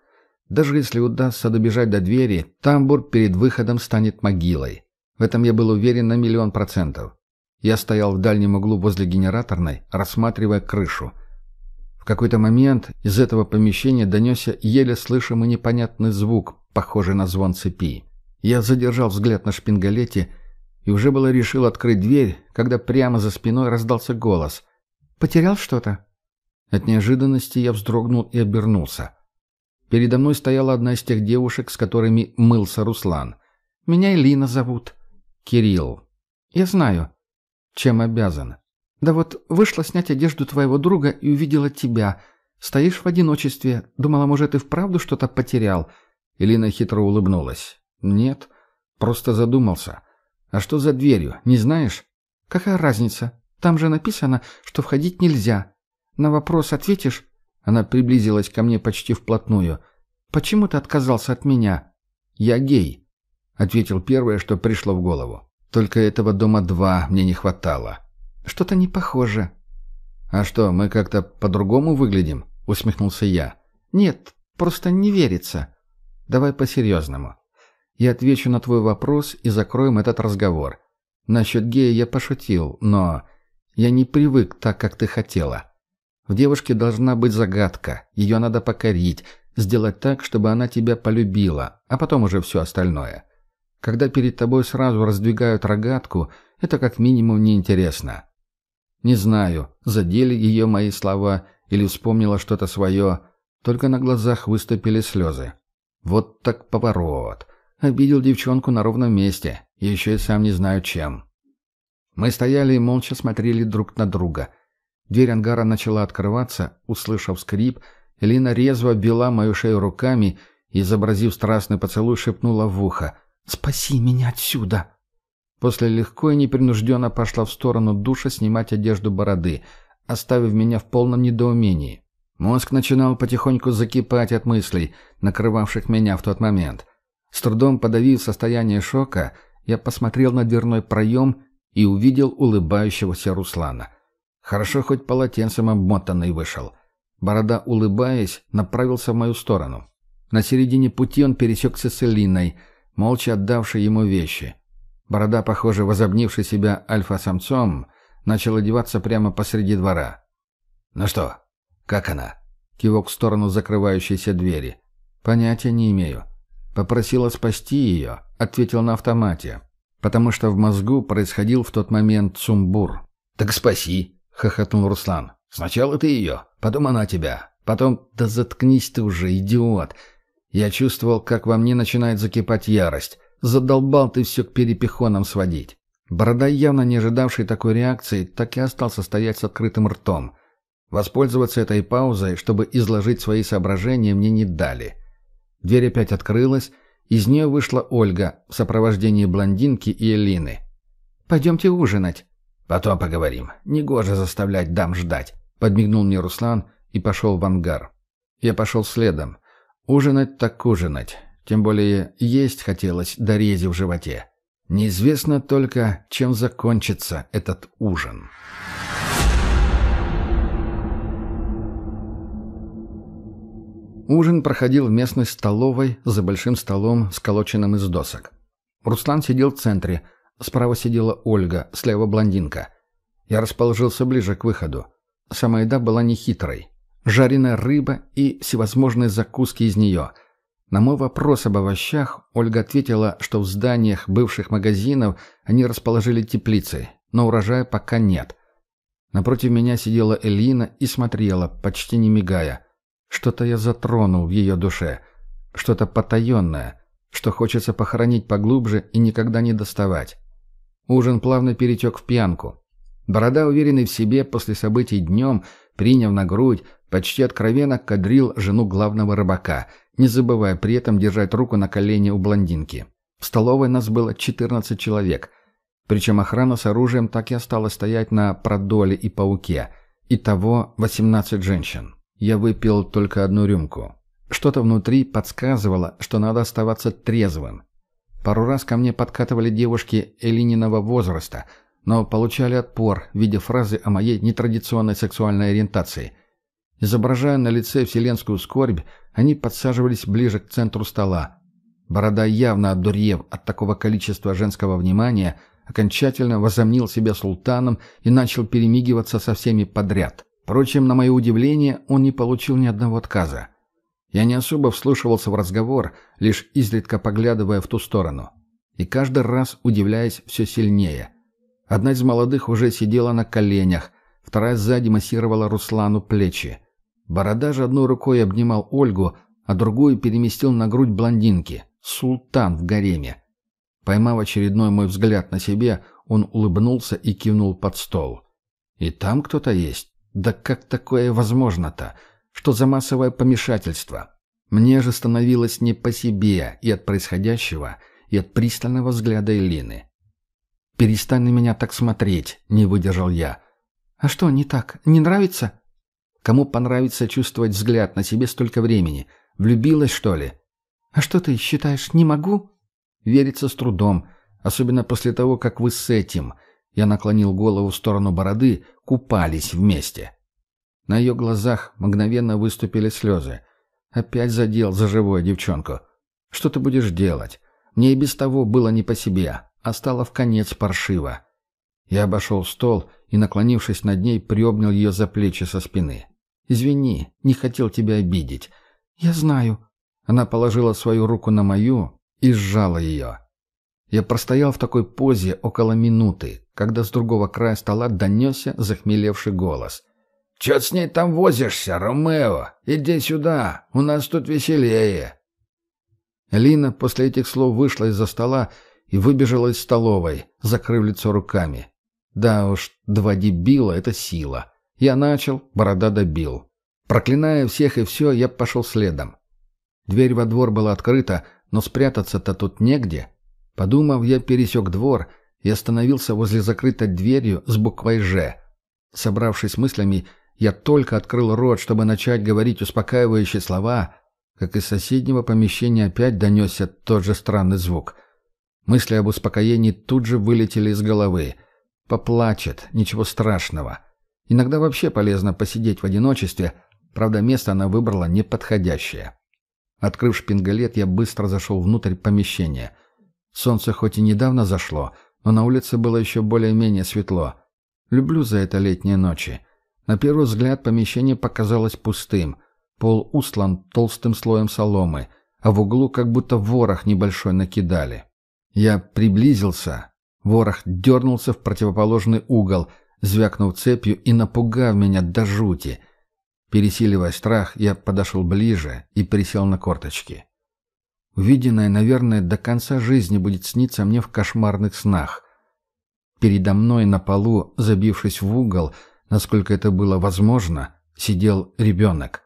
даже если удастся добежать до двери, тамбур перед выходом станет могилой. В этом я был уверен на миллион процентов. Я стоял в дальнем углу возле генераторной, рассматривая крышу. В какой-то момент из этого помещения донесся еле слышимый непонятный звук, похожий на звон цепи. Я задержал взгляд на шпингалете и уже было решил открыть дверь, когда прямо за спиной раздался голос. «Потерял что-то?» От неожиданности я вздрогнул и обернулся. Передо мной стояла одна из тех девушек, с которыми мылся Руслан. «Меня Элина зовут». «Кирилл». «Я знаю». «Чем обязан?» «Да вот вышла снять одежду твоего друга и увидела тебя. Стоишь в одиночестве. Думала, может, и вправду что-то потерял». Элина хитро улыбнулась. «Нет, просто задумался. А что за дверью, не знаешь?» «Какая разница? Там же написано, что входить нельзя. На вопрос ответишь?» Она приблизилась ко мне почти вплотную. «Почему ты отказался от меня?» «Я гей», — ответил первое, что пришло в голову. «Только этого дома два мне не хватало». «Что-то не похоже». «А что, мы как-то по-другому выглядим?» — усмехнулся я. «Нет, просто не верится. Давай по-серьезному. Я отвечу на твой вопрос и закроем этот разговор. Насчет гея я пошутил, но я не привык так, как ты хотела. В девушке должна быть загадка, ее надо покорить, сделать так, чтобы она тебя полюбила, а потом уже все остальное. Когда перед тобой сразу раздвигают рогатку, это как минимум неинтересно. Не знаю, задели ее мои слова или вспомнила что-то свое, только на глазах выступили слезы. Вот так поворот. Обидел девчонку на ровном месте, еще и сам не знаю чем. Мы стояли и молча смотрели друг на друга. Дверь ангара начала открываться, услышав скрип, Элина резво обвела мою шею руками и, изобразив страстный поцелуй, шепнула в ухо «Спаси меня отсюда!» После легко и непринужденно пошла в сторону душа снимать одежду бороды, оставив меня в полном недоумении. Мозг начинал потихоньку закипать от мыслей, накрывавших меня в тот момент. С трудом подавив состояние шока, я посмотрел на дверной проем и увидел улыбающегося Руслана. Хорошо хоть полотенцем обмотанный вышел. Борода, улыбаясь, направился в мою сторону. На середине пути он пересекся с Элиной, молча отдавшей ему вещи. Борода, похоже, возобнивший себя альфа-самцом, начал одеваться прямо посреди двора. «Ну что, как она?» Кивок в сторону закрывающейся двери. «Понятия не имею. Попросила спасти ее, ответил на автомате, потому что в мозгу происходил в тот момент сумбур. «Так спаси!» — хохотнул Руслан. «Сначала ты ее, потом она тебя, потом...» «Да заткнись ты уже, идиот!» Я чувствовал, как во мне начинает закипать ярость. Задолбал ты все к перепихонам сводить. Борода, явно не ожидавший такой реакции, так и остался стоять с открытым ртом. Воспользоваться этой паузой, чтобы изложить свои соображения, мне не дали. Дверь опять открылась, из нее вышла Ольга в сопровождении блондинки и Элины. «Пойдемте ужинать». «Потом поговорим. Негоже заставлять дам ждать», — подмигнул мне Руслан и пошел в ангар. Я пошел следом. Ужинать так ужинать. Тем более есть хотелось до рези в животе. Неизвестно только, чем закончится этот ужин. Ужин проходил в местной столовой за большим столом, сколоченным из досок. Руслан сидел в центре, справа сидела Ольга, слева блондинка. Я расположился ближе к выходу. Сама еда была нехитрой. Жареная рыба и всевозможные закуски из нее. На мой вопрос об овощах Ольга ответила, что в зданиях бывших магазинов они расположили теплицы, но урожая пока нет. Напротив меня сидела Элина и смотрела, почти не мигая – что-то я затронул в ее душе. Что-то потаенное, что хочется похоронить поглубже и никогда не доставать. Ужин плавно перетек в пьянку. Борода, уверенный в себе после событий днем, приняв на грудь, почти откровенно кадрил жену главного рыбака, не забывая при этом держать руку на колене у блондинки. В столовой нас было 14 человек. Причем охрана с оружием так и осталась стоять на продоле и пауке. Итого 18 женщин. Я выпил только одну рюмку. Что-то внутри подсказывало, что надо оставаться трезвым. Пару раз ко мне подкатывали девушки Элининого возраста, но получали отпор в виде фразы о моей нетрадиционной сексуальной ориентации. Изображая на лице вселенскую скорбь, они подсаживались ближе к центру стола. Борода, явно одурев от такого количества женского внимания, окончательно возомнил себя султаном и начал перемигиваться со всеми подряд. Впрочем, на мое удивление, он не получил ни одного отказа. Я не особо вслушивался в разговор, лишь изредка поглядывая в ту сторону. И каждый раз удивляясь все сильнее. Одна из молодых уже сидела на коленях, вторая сзади массировала Руслану плечи. Борода же одной рукой обнимал Ольгу, а другую переместил на грудь блондинки. Султан в гареме. Поймав очередной мой взгляд на себе, он улыбнулся и кивнул под стол. «И там кто-то есть? Да как такое возможно-то? Что за массовое помешательство?» Мне же становилось не по себе и от происходящего, и от пристального взгляда Элины. «Перестань на меня так смотреть», — не выдержал я. «А что не так? Не нравится?» Кому понравится чувствовать взгляд на себе столько времени? Влюбилась, что ли? А что ты считаешь, не могу? Верится с трудом, особенно после того, как вы с этим, я наклонил голову в сторону бороды, купались вместе. На ее глазах мгновенно выступили слезы. Опять задел за живое девчонку. Что ты будешь делать? Мне и без того было не по себе, а стало в конец паршиво. Я обошел стол и, наклонившись над ней, приобнял ее за плечи со спины. «Извини, не хотел тебя обидеть». «Я знаю». Она положила свою руку на мою и сжала ее. Я простоял в такой позе около минуты, когда с другого края стола донесся захмелевший голос. «Чё с ней там возишься, Ромео? Иди сюда, у нас тут веселее». Лина после этих слов вышла из-за стола и выбежала из столовой, закрыв лицо руками. Да уж, два дебила — это сила. Я начал, борода добил. Проклиная всех и все, я пошел следом. Дверь во двор была открыта, но спрятаться-то тут негде. Подумав, я пересек двор и остановился возле закрытой дверью с буквой «Ж». Собравшись мыслями, я только открыл рот, чтобы начать говорить успокаивающие слова, как из соседнего помещения опять донесся тот же странный звук. Мысли об успокоении тут же вылетели из головы. Поплачет, ничего страшного. Иногда вообще полезно посидеть в одиночестве, правда, место она выбрала неподходящее. Открыв шпингалет, я быстро зашел внутрь помещения. Солнце хоть и недавно зашло, но на улице было еще более-менее светло. Люблю за это летние ночи. На первый взгляд помещение показалось пустым. Пол устлан толстым слоем соломы, а в углу как будто ворох небольшой накидали. Я приблизился. Ворох дернулся в противоположный угол — звякнув цепью и напугав меня до жути. Пересиливая страх, я подошел ближе и присел на корточки. Увиденное, наверное, до конца жизни будет сниться мне в кошмарных снах. Передо мной на полу, забившись в угол, насколько это было возможно, сидел ребенок.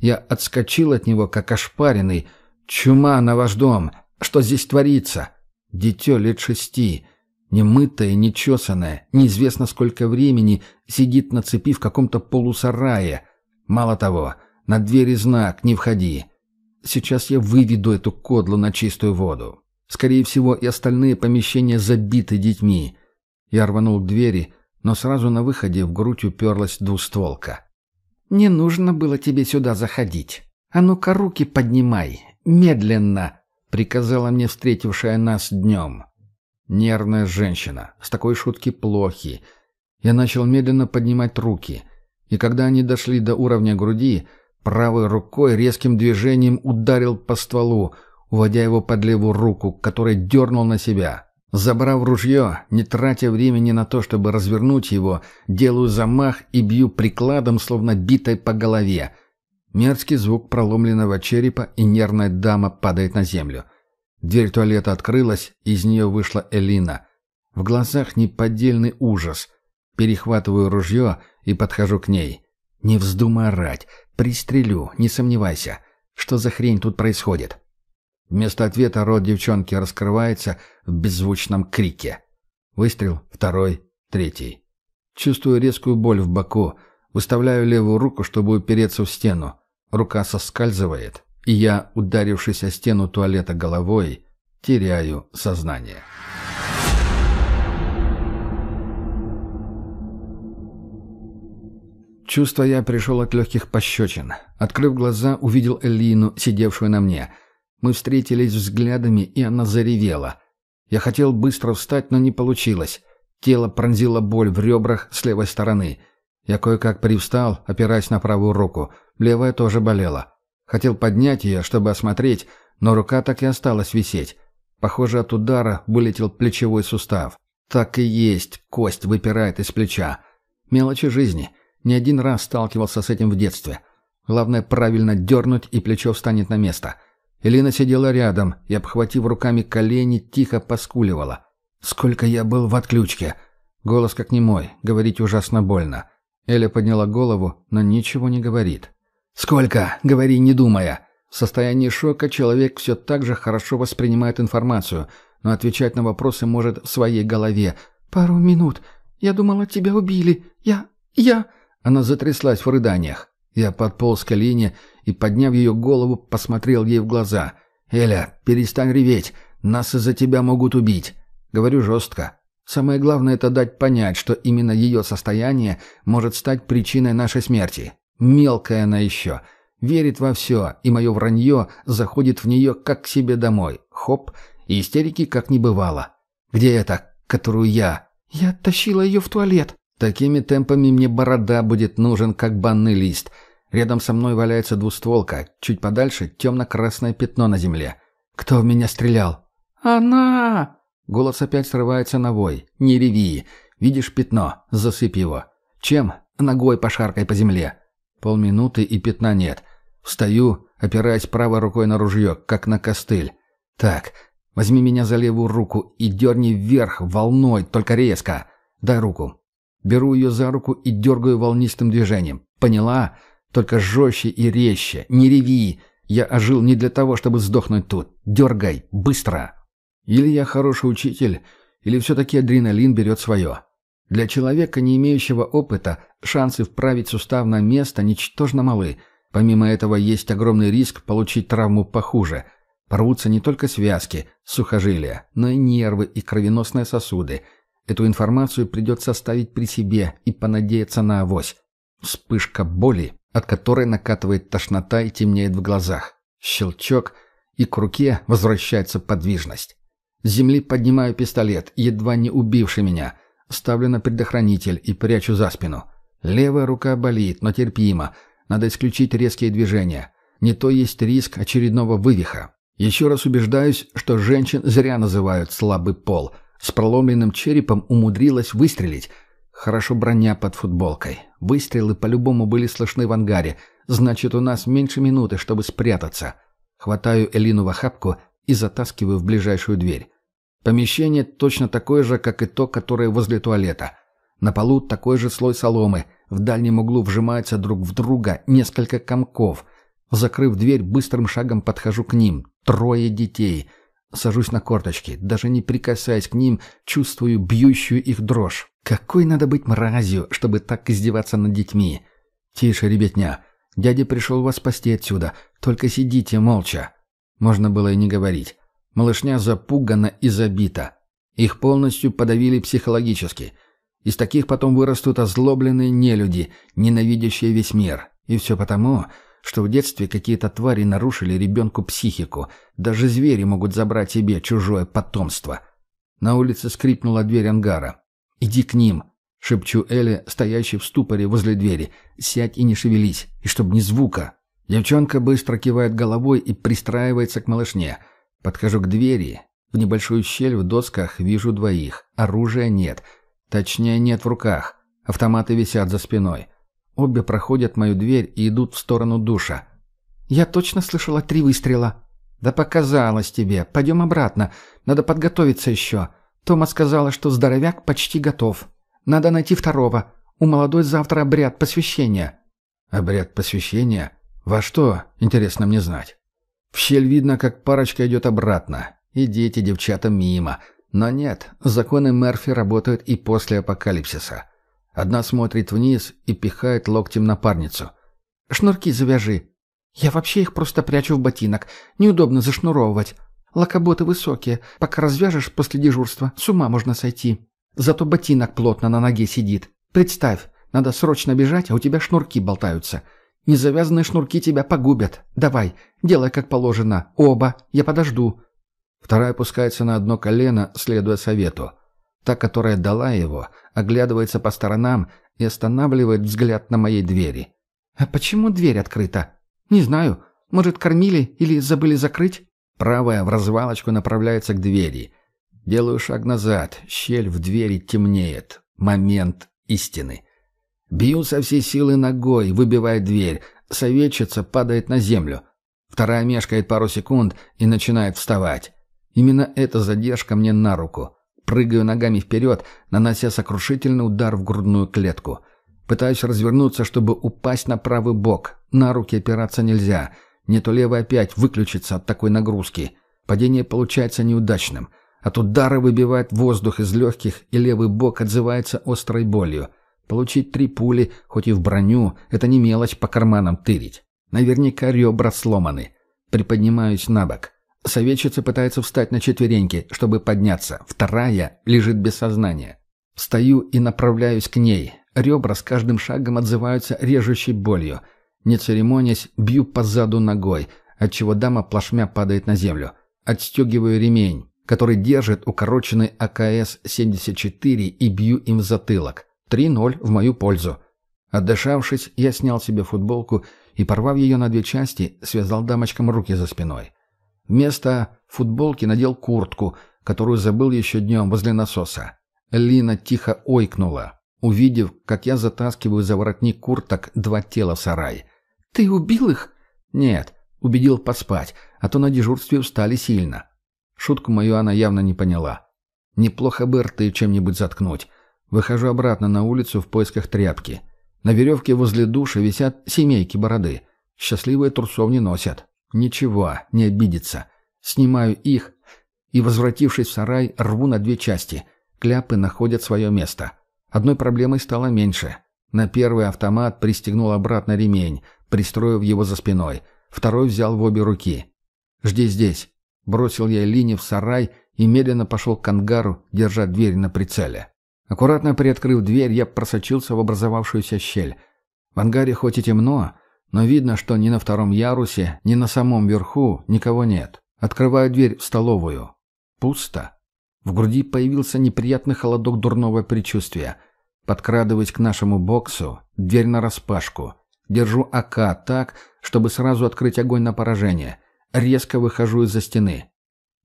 Я отскочил от него, как ошпаренный. «Чума на ваш дом! Что здесь творится?» Дитё лет шести — Немытая, нечесанная, неизвестно сколько времени, сидит на цепи в каком-то полусарае. Мало того, на двери знак «Не входи». Сейчас я выведу эту кодлу на чистую воду. Скорее всего, и остальные помещения забиты детьми. Я рванул к двери, но сразу на выходе в грудь уперлась двустволка. «Не нужно было тебе сюда заходить. А ну-ка руки поднимай. Медленно!» — приказала мне встретившая нас днем. Нервная женщина. С такой шутки плохи. Я начал медленно поднимать руки. И когда они дошли до уровня груди, правой рукой резким движением ударил по стволу, уводя его под левую руку, который дернул на себя. Забрав ружье, не тратя времени на то, чтобы развернуть его, делаю замах и бью прикладом, словно битой по голове. Мерзкий звук проломленного черепа, и нервная дама падает на землю. Дверь туалета открылась, из нее вышла Элина. В глазах неподдельный ужас. Перехватываю ружье и подхожу к ней. «Не вздумай орать. Пристрелю, не сомневайся. Что за хрень тут происходит?» Вместо ответа рот девчонки раскрывается в беззвучном крике. Выстрел, второй, третий. Чувствую резкую боль в боку. Выставляю левую руку, чтобы упереться в стену. Рука соскальзывает и я, ударившись о стену туалета головой, теряю сознание. Чувство я пришел от легких пощечин. Открыв глаза, увидел Элину, сидевшую на мне. Мы встретились взглядами, и она заревела. Я хотел быстро встать, но не получилось. Тело пронзило боль в ребрах с левой стороны. Я кое-как привстал, опираясь на правую руку. Левая тоже болела. Хотел поднять ее, чтобы осмотреть, но рука так и осталась висеть. Похоже, от удара вылетел плечевой сустав. Так и есть, кость выпирает из плеча. Мелочи жизни. Не один раз сталкивался с этим в детстве. Главное правильно дернуть, и плечо встанет на место. Элина сидела рядом и, обхватив руками колени, тихо поскуливала. «Сколько я был в отключке!» Голос как не мой, говорить ужасно больно. Эля подняла голову, но ничего не говорит. «Сколько?» «Говори, не думая!» В состоянии шока человек все так же хорошо воспринимает информацию, но отвечать на вопросы может в своей голове. «Пару минут. Я думала, тебя убили. Я... я...» Она затряслась в рыданиях. Я подполз к Алине и, подняв ее голову, посмотрел ей в глаза. «Эля, перестань реветь. Нас из-за тебя могут убить». Говорю жестко. Самое главное – это дать понять, что именно ее состояние может стать причиной нашей смерти. Мелкая она еще. Верит во все, и мое вранье заходит в нее как к себе домой. Хоп, и истерики как не бывало. «Где это, которую я?» «Я тащила ее в туалет», Такими темпами мне борода будет нужен, как банный лист. Рядом со мной валяется двустволка, чуть подальше темно-красное пятно на земле. Кто в меня стрелял? Она! Голос опять срывается на вой. Не реви. Видишь пятно? Засыпь его. Чем? Ногой пошаркай по земле. Полминуты и пятна нет. Встаю, опираясь правой рукой на ружье, как на костыль. Так, возьми меня за левую руку и дерни вверх волной, только резко. Дай руку. Беру ее за руку и дергаю волнистым движением. Поняла? Только жестче и резче. Не реви. Я ожил не для того, чтобы сдохнуть тут. Дергай. Быстро. Или я хороший учитель, или все-таки адреналин берет свое. Для человека, не имеющего опыта, шансы вправить сустав на место ничтожно малы. Помимо этого, есть огромный риск получить травму похуже. Порвутся не только связки, сухожилия, но и нервы и кровеносные сосуды – Эту информацию придется оставить при себе и понадеяться на авось. Вспышка боли, от которой накатывает тошнота и темнеет в глазах. Щелчок, и к руке возвращается подвижность. С земли поднимаю пистолет, едва не убивший меня. Ставлю на предохранитель и прячу за спину. Левая рука болит, но терпимо. Надо исключить резкие движения. Не то есть риск очередного вывиха. Еще раз убеждаюсь, что женщин зря называют слабый пол – с проломленным черепом умудрилась выстрелить. Хорошо броня под футболкой. Выстрелы по-любому были слышны в ангаре. Значит, у нас меньше минуты, чтобы спрятаться. Хватаю Элину в охапку и затаскиваю в ближайшую дверь. Помещение точно такое же, как и то, которое возле туалета. На полу такой же слой соломы. В дальнем углу вжимаются друг в друга несколько комков. Закрыв дверь, быстрым шагом подхожу к ним. Трое детей. Сажусь на корточки, даже не прикасаясь к ним, чувствую бьющую их дрожь. Какой надо быть мразью, чтобы так издеваться над детьми? Тише, ребятня. Дядя пришел вас спасти отсюда. Только сидите молча. Можно было и не говорить. Малышня запугана и забита. Их полностью подавили психологически. Из таких потом вырастут озлобленные нелюди, ненавидящие весь мир. И все потому, что в детстве какие-то твари нарушили ребенку психику. Даже звери могут забрать себе чужое потомство. На улице скрипнула дверь ангара. «Иди к ним», — шепчу Эле, стоящей в ступоре возле двери. «Сядь и не шевелись, и чтоб ни звука». Девчонка быстро кивает головой и пристраивается к малышне. Подхожу к двери. В небольшую щель в досках вижу двоих. Оружия нет. Точнее, нет в руках. Автоматы висят за спиной. Обе проходят мою дверь и идут в сторону душа. «Я точно слышала три выстрела». «Да показалось тебе. Пойдем обратно. Надо подготовиться еще. Тома сказала, что здоровяк почти готов. Надо найти второго. У молодой завтра обряд посвящения». «Обряд посвящения? Во что, интересно мне знать?» В щель видно, как парочка идет обратно. И дети, девчата мимо. Но нет, законы Мерфи работают и после апокалипсиса. Одна смотрит вниз и пихает локтем напарницу. «Шнурки завяжи». «Я вообще их просто прячу в ботинок. Неудобно зашнуровывать». Лакоботы высокие. Пока развяжешь после дежурства, с ума можно сойти. Зато ботинок плотно на ноге сидит. Представь, надо срочно бежать, а у тебя шнурки болтаются. Незавязанные шнурки тебя погубят. Давай, делай как положено. Оба, я подожду». Вторая опускается на одно колено, следуя совету. Та, которая дала его, оглядывается по сторонам и останавливает взгляд на моей двери. «А почему дверь открыта?» «Не знаю. Может, кормили или забыли закрыть?» Правая в развалочку направляется к двери. Делаю шаг назад. Щель в двери темнеет. Момент истины. Бью со всей силы ногой, выбивая дверь. Советчица падает на землю. Вторая мешкает пару секунд и начинает вставать. Именно эта задержка мне на руку. Прыгаю ногами вперед, нанося сокрушительный удар в грудную клетку. Пытаюсь развернуться, чтобы упасть на правый бок. На руки опираться нельзя. Не то левый опять выключится от такой нагрузки. Падение получается неудачным. От удара выбивает воздух из легких, и левый бок отзывается острой болью. Получить три пули, хоть и в броню, это не мелочь по карманам тырить. Наверняка ребра сломаны. Приподнимаюсь на бок. Советчица пытается встать на четвереньки, чтобы подняться. Вторая лежит без сознания. Встаю и направляюсь к ней. Ребра с каждым шагом отзываются режущей болью. Не церемонясь, бью по заду ногой, отчего дама плашмя падает на землю. Отстегиваю ремень, который держит укороченный АКС-74 и бью им в затылок. 3-0 в мою пользу. Отдышавшись, я снял себе футболку и, порвав ее на две части, связал дамочкам руки за спиной. Вместо футболки надел куртку, которую забыл еще днем возле насоса. Лина тихо ойкнула, увидев, как я затаскиваю за воротник курток два тела в сарай. «Ты убил их?» «Нет, убедил поспать, а то на дежурстве устали сильно». Шутку мою она явно не поняла. Неплохо бы рты чем-нибудь заткнуть. Выхожу обратно на улицу в поисках тряпки. На веревке возле душа висят семейки бороды. Счастливые трусов не носят. Ничего, не обидится. Снимаю их и, возвратившись в сарай, рву на две части. Кляпы находят свое место. Одной проблемой стало меньше. На первый автомат пристегнул обратно ремень, пристроив его за спиной. Второй взял в обе руки. «Жди здесь». Бросил я линии в сарай и медленно пошел к ангару, держа дверь на прицеле. Аккуратно приоткрыв дверь, я просочился в образовавшуюся щель. В ангаре хоть и темно, но видно, что ни на втором ярусе, ни на самом верху никого нет. Открываю дверь в столовую. Пусто. В груди появился неприятный холодок дурного предчувствия. Подкрадываясь к нашему боксу, дверь нараспашку. Держу АК так, чтобы сразу открыть огонь на поражение. Резко выхожу из-за стены.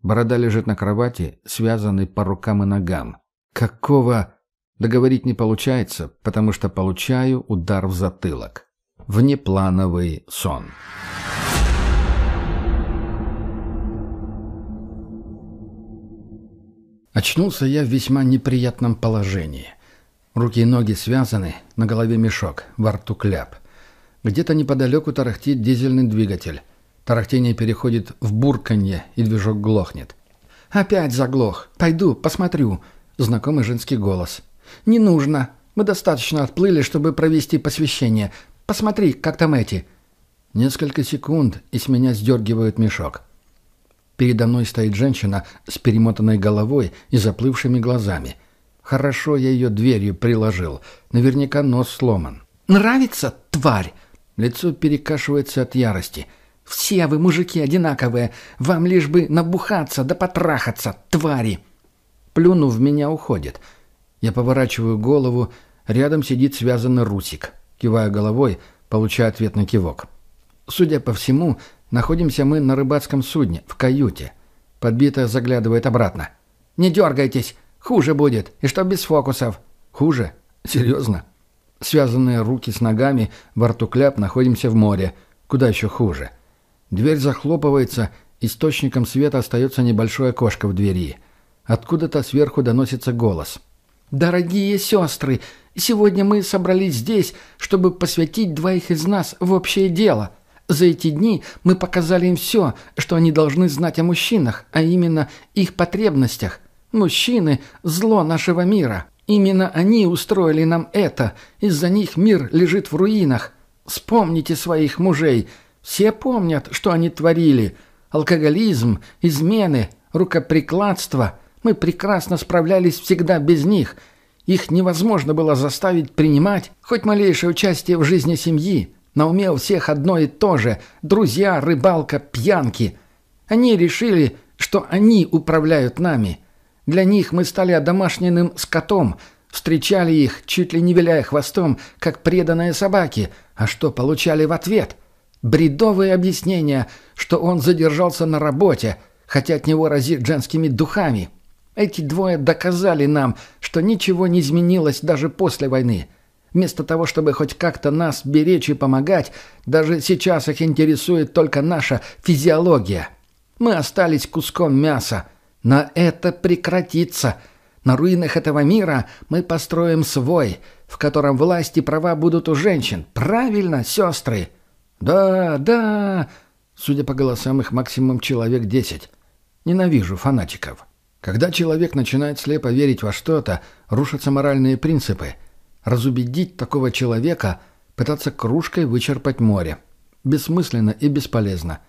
Борода лежит на кровати, связанный по рукам и ногам. Какого... Договорить не получается, потому что получаю удар в затылок. Внеплановый сон. Очнулся я в весьма неприятном положении. Руки и ноги связаны, на голове мешок, во рту кляп. Где-то неподалеку тарахтит дизельный двигатель. Тарахтение переходит в бурканье, и движок глохнет. «Опять заглох. Пойду, посмотрю». Знакомый женский голос. «Не нужно. Мы достаточно отплыли, чтобы провести посвящение. Посмотри, как там эти». Несколько секунд, и с меня сдергивают мешок. Передо мной стоит женщина с перемотанной головой и заплывшими глазами. Хорошо я ее дверью приложил. Наверняка нос сломан. «Нравится, тварь?» Лицо перекашивается от ярости. «Все вы, мужики, одинаковые. Вам лишь бы набухаться да потрахаться, твари!» Плюнув, меня уходит. Я поворачиваю голову. Рядом сидит связанный Русик. Кивая головой, получая ответный кивок. Судя по всему, находимся мы на рыбацком судне, в каюте. Подбитая заглядывает обратно. «Не дергайтесь! Хуже будет! И что без фокусов?» «Хуже? Серьезно?» Связанные руки с ногами, во рту кляп, находимся в море. Куда еще хуже? Дверь захлопывается, источником света остается небольшое окошко в двери. Откуда-то сверху доносится голос. «Дорогие сестры, сегодня мы собрались здесь, чтобы посвятить двоих из нас в общее дело. За эти дни мы показали им все, что они должны знать о мужчинах, а именно их потребностях. Мужчины – зло нашего мира. Именно они устроили нам это. Из-за них мир лежит в руинах. Вспомните своих мужей. Все помнят, что они творили. Алкоголизм, измены, рукоприкладство. Мы прекрасно справлялись всегда без них. Их невозможно было заставить принимать хоть малейшее участие в жизни семьи. На уме у всех одно и то же – друзья, рыбалка, пьянки. Они решили, что они управляют нами. Для них мы стали одомашненным скотом, встречали их, чуть ли не виляя хвостом, как преданные собаки. А что получали в ответ? Бредовые объяснения, что он задержался на работе, хотя от него разит женскими духами. Эти двое доказали нам, что ничего не изменилось даже после войны. Вместо того, чтобы хоть как-то нас беречь и помогать, даже сейчас их интересует только наша физиология. Мы остались куском мяса. Но это прекратится. На руинах этого мира мы построим свой, в котором власть и права будут у женщин. Правильно, сестры? Да, да. Судя по голосам, их максимум человек десять. Ненавижу фанатиков. Когда человек начинает слепо верить во что-то, рушатся моральные принципы. Разубедить такого человека – пытаться кружкой вычерпать море. Бессмысленно и бесполезно.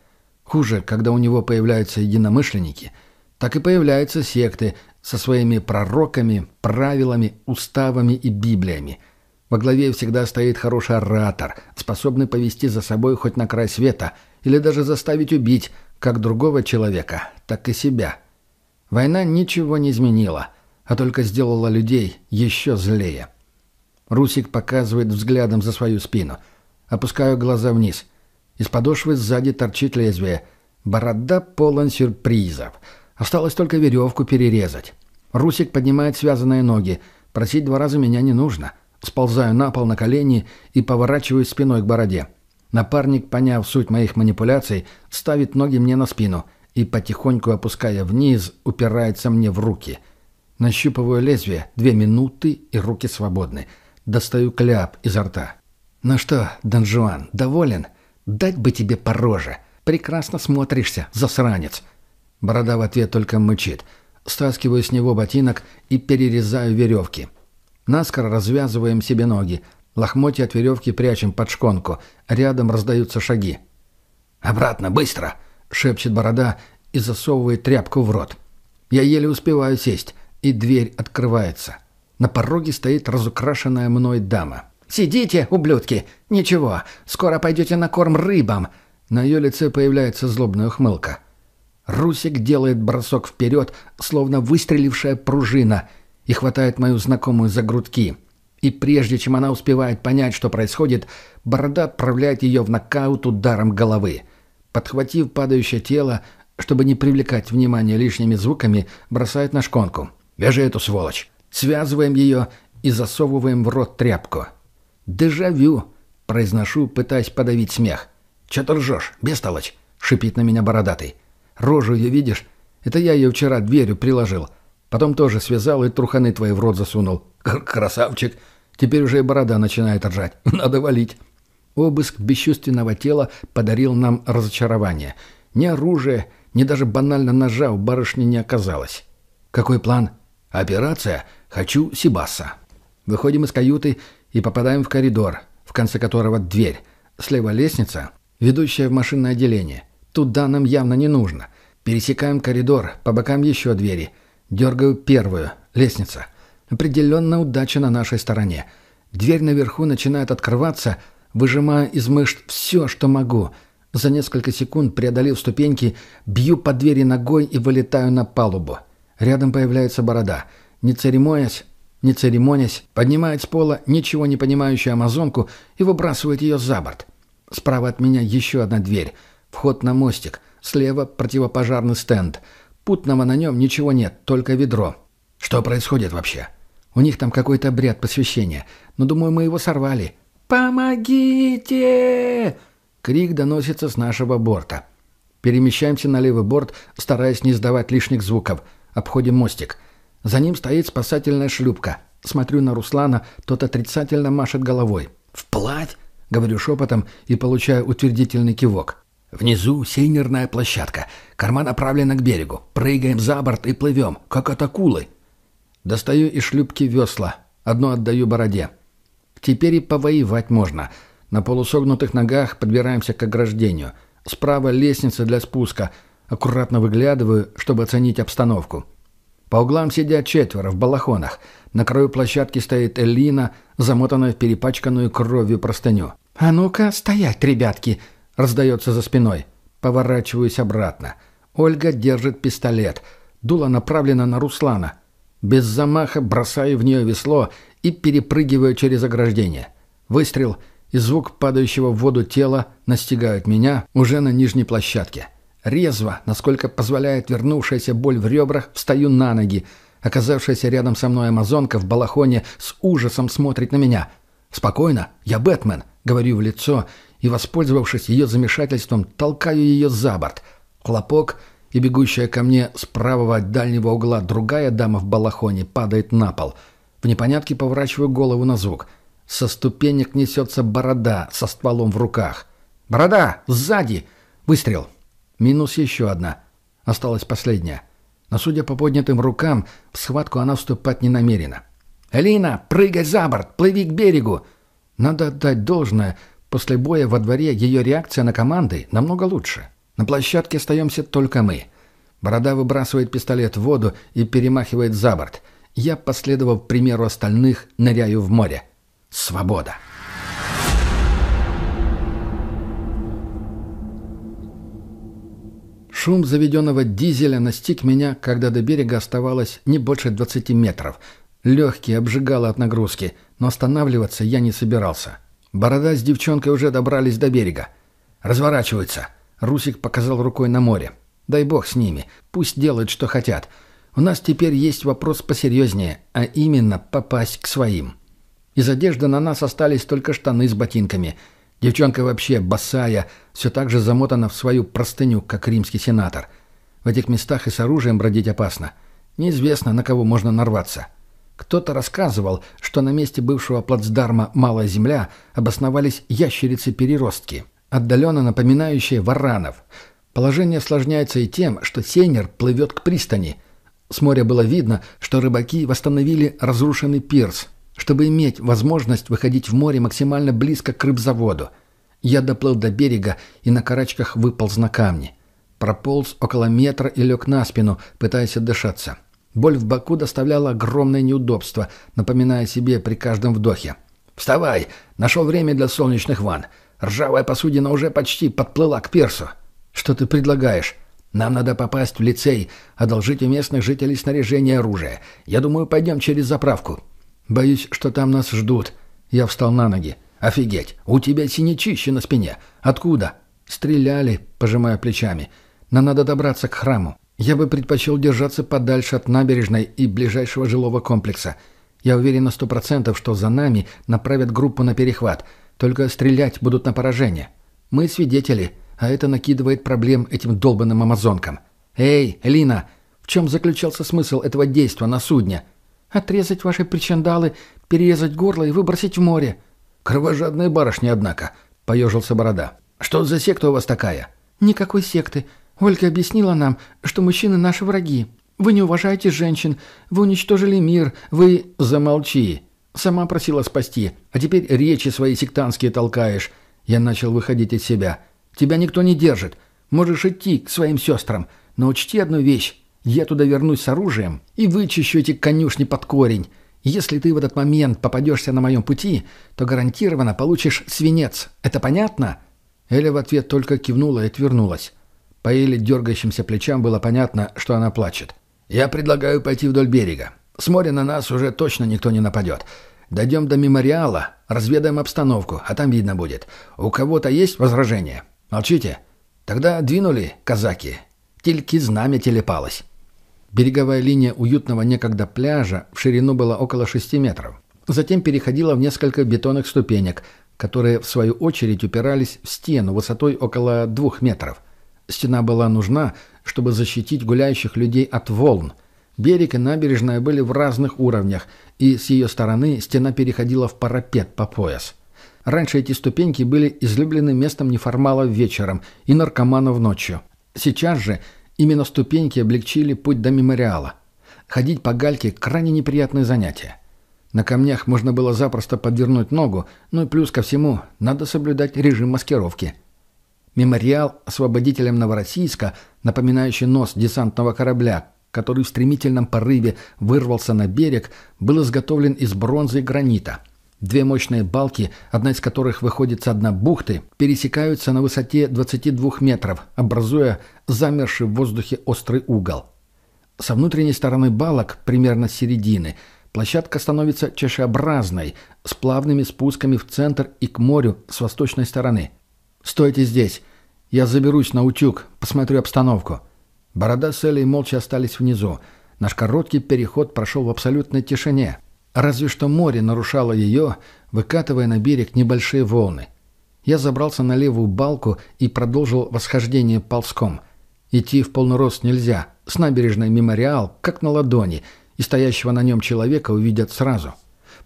Хуже, когда у него появляются единомышленники, так и появляются секты со своими пророками, правилами, уставами и библиями. Во главе всегда стоит хороший оратор, способный повести за собой хоть на край света или даже заставить убить как другого человека, так и себя – Война ничего не изменила, а только сделала людей еще злее. Русик показывает взглядом за свою спину. Опускаю глаза вниз. Из подошвы сзади торчит лезвие. Борода полон сюрпризов. Осталось только веревку перерезать. Русик поднимает связанные ноги. Просить два раза меня не нужно. Сползаю на пол на колени и поворачиваюсь спиной к бороде. Напарник, поняв суть моих манипуляций, ставит ноги мне на спину и, потихоньку опуская вниз, упирается мне в руки. Нащупываю лезвие, две минуты, и руки свободны. Достаю кляп изо рта. «Ну что, Дон Жуан, доволен? Дать бы тебе по роже. Прекрасно смотришься, засранец». Борода в ответ только мычит. Стаскиваю с него ботинок и перерезаю веревки. Наскоро развязываем себе ноги. Лохмотья от веревки прячем под шконку. Рядом раздаются шаги. «Обратно, быстро!» Шепчет борода и засовывает тряпку в рот. Я еле успеваю сесть, и дверь открывается. На пороге стоит разукрашенная мной дама. «Сидите, ублюдки! Ничего, скоро пойдете на корм рыбам!» На ее лице появляется злобная ухмылка. Русик делает бросок вперед, словно выстрелившая пружина, и хватает мою знакомую за грудки. И прежде чем она успевает понять, что происходит, Борода отправляет ее в нокаут ударом головы. Подхватив падающее тело, чтобы не привлекать внимание лишними звуками, бросает на шконку. «Вяжи эту сволочь!» Связываем ее и засовываем в рот тряпку. «Дежавю!» — произношу, пытаясь подавить смех. «Че ты ржешь, бестолочь?» — шипит на меня бородатый. «Рожу ее видишь? Это я ее вчера дверью приложил. Потом тоже связал и труханы твои в рот засунул. Красавчик! Теперь уже и борода начинает ржать. Надо валить!» Обыск бесчувственного тела подарил нам разочарование. Ни оружия, ни даже банально ножа у барышни не оказалось. Какой план? Операция «Хочу Сибаса». Выходим из каюты и попадаем в коридор, в конце которого дверь. Слева лестница, ведущая в машинное отделение. Туда нам явно не нужно. Пересекаем коридор, по бокам еще двери. Дергаю первую, лестница. Определенно удача на нашей стороне. Дверь наверху начинает открываться – Выжимаю из мышц все, что могу. За несколько секунд, преодолев ступеньки, бью по двери ногой и вылетаю на палубу. Рядом появляется борода. Не церемонясь, не церемонясь, поднимает с пола ничего не понимающую амазонку и выбрасывает ее за борт. Справа от меня еще одна дверь. Вход на мостик. Слева противопожарный стенд. Путного на нем ничего нет, только ведро. Что происходит вообще? У них там какой-то обряд посвящения. Но, думаю, мы его сорвали. «Помогите!» Крик доносится с нашего борта. Перемещаемся на левый борт, стараясь не издавать лишних звуков. Обходим мостик. За ним стоит спасательная шлюпка. Смотрю на Руслана, тот отрицательно машет головой. «Вплавь?» — говорю шепотом и получаю утвердительный кивок. «Внизу сейнерная площадка. Корма направлена к берегу. Прыгаем за борт и плывем, как от акулы». Достаю из шлюпки весла. Одно отдаю бороде. Теперь и повоевать можно. На полусогнутых ногах подбираемся к ограждению. Справа лестница для спуска. Аккуратно выглядываю, чтобы оценить обстановку. По углам сидят четверо в балахонах. На краю площадки стоит Элина, замотанная в перепачканную кровью простыню. «А ну-ка, стоять, ребятки!» — раздается за спиной. Поворачиваюсь обратно. Ольга держит пистолет. Дуло направлено на Руслана. Без замаха бросаю в нее весло и перепрыгиваю через ограждение. Выстрел и звук падающего в воду тела настигают меня уже на нижней площадке. Резво, насколько позволяет вернувшаяся боль в ребрах, встаю на ноги. Оказавшаяся рядом со мной амазонка в балахоне с ужасом смотрит на меня. «Спокойно, я Бэтмен», — говорю в лицо, и, воспользовавшись ее замешательством, толкаю ее за борт. Хлопок, и бегущая ко мне с правого дальнего угла другая дама в балахоне падает на пол. В непонятке поворачиваю голову на звук. Со ступенек несется борода со стволом в руках. «Борода! Сзади!» Выстрел. Минус еще одна. Осталась последняя. Но, судя по поднятым рукам, в схватку она вступать не намерена. «Элина, прыгай за борт! Плыви к берегу!» Надо отдать должное. После боя во дворе ее реакция на команды намного лучше. На площадке остаемся только мы. Борода выбрасывает пистолет в воду и перемахивает за борт. Я, последовав примеру остальных, ныряю в море. Свобода! Шум заведенного дизеля настиг меня, когда до берега оставалось не больше 20 метров. Легкий обжигало от нагрузки, но останавливаться я не собирался. Борода с девчонкой уже добрались до берега. «Разворачиваются!» Русик показал рукой на море. «Дай бог с ними. Пусть делают, что хотят. У нас теперь есть вопрос посерьезнее, а именно попасть к своим». Из одежды на нас остались только штаны с ботинками – Девчонка вообще босая, все так же замотана в свою простыню, как римский сенатор. В этих местах и с оружием бродить опасно. Неизвестно, на кого можно нарваться. Кто-то рассказывал, что на месте бывшего плацдарма «Малая земля» обосновались ящерицы-переростки, отдаленно напоминающие варанов. Положение осложняется и тем, что сейнер плывет к пристани. С моря было видно, что рыбаки восстановили разрушенный пирс, чтобы иметь возможность выходить в море максимально близко к рыбзаводу. Я доплыл до берега и на карачках выполз на камни. Прополз около метра и лег на спину, пытаясь отдышаться. Боль в боку доставляла огромное неудобство, напоминая себе при каждом вдохе. «Вставай! Нашел время для солнечных ванн. Ржавая посудина уже почти подплыла к персу. Что ты предлагаешь? Нам надо попасть в лицей, одолжить у местных жителей снаряжение оружия. Я думаю, пойдем через заправку. «Боюсь, что там нас ждут». Я встал на ноги. «Офигеть! У тебя синячище на спине. Откуда?» «Стреляли», пожимая плечами. «Нам надо добраться к храму. Я бы предпочел держаться подальше от набережной и ближайшего жилого комплекса. Я уверен на сто процентов, что за нами направят группу на перехват. Только стрелять будут на поражение. Мы свидетели, а это накидывает проблем этим долбанным амазонкам. Эй, Лина, в чем заключался смысл этого действа на судне?» Отрезать ваши причандалы, перерезать горло и выбросить в море. Кровожадная барышня, однако, — поежился Борода. Что за секта у вас такая? Никакой секты. Ольга объяснила нам, что мужчины наши враги. Вы не уважаете женщин, вы уничтожили мир, вы... Замолчи. Сама просила спасти, а теперь речи свои сектантские толкаешь. Я начал выходить из себя. Тебя никто не держит. Можешь идти к своим сестрам, но учти одну вещь. Я туда вернусь с оружием и вычищу эти конюшни под корень. Если ты в этот момент попадешься на моем пути, то гарантированно получишь свинец. Это понятно?» Эля в ответ только кивнула и отвернулась. По Эле дергающимся плечам было понятно, что она плачет. «Я предлагаю пойти вдоль берега. С моря на нас уже точно никто не нападет. Дойдем до мемориала, разведаем обстановку, а там видно будет. У кого-то есть возражения? Молчите? Тогда двинули, казаки. Тільки знамя телепалось». Береговая линия уютного некогда пляжа в ширину была около 6 метров. Затем переходила в несколько бетонных ступенек, которые, в свою очередь, упирались в стену высотой около 2 метров. Стена была нужна, чтобы защитить гуляющих людей от волн. Берег и набережная были в разных уровнях, и с ее стороны стена переходила в парапет по пояс. Раньше эти ступеньки были излюбленным местом неформалов вечером и наркоманов ночью. Сейчас же Именно ступеньки облегчили путь до мемориала. Ходить по гальке – крайне неприятное занятие. На камнях можно было запросто подвернуть ногу, ну и плюс ко всему, надо соблюдать режим маскировки. Мемориал освободителям Новороссийска напоминающий нос десантного корабля, который в стремительном порыве вырвался на берег, был изготовлен из бронзы и гранита. Две мощные балки, одна из которых выходит с дна бухты, пересекаются на высоте 22 метров, образуя замерший в воздухе острый угол. Со внутренней стороны балок, примерно с середины, площадка становится чашеобразной, с плавными спусками в центр и к морю с восточной стороны. «Стойте здесь! Я заберусь на утюг, посмотрю обстановку». Борода с Элей молча остались внизу. Наш короткий переход прошел в абсолютной тишине. Разве что море нарушало ее, выкатывая на берег небольшие волны. Я забрался на левую балку и продолжил восхождение ползком. Идти в полный рост нельзя. С набережной мемориал, как на ладони, и стоящего на нем человека увидят сразу.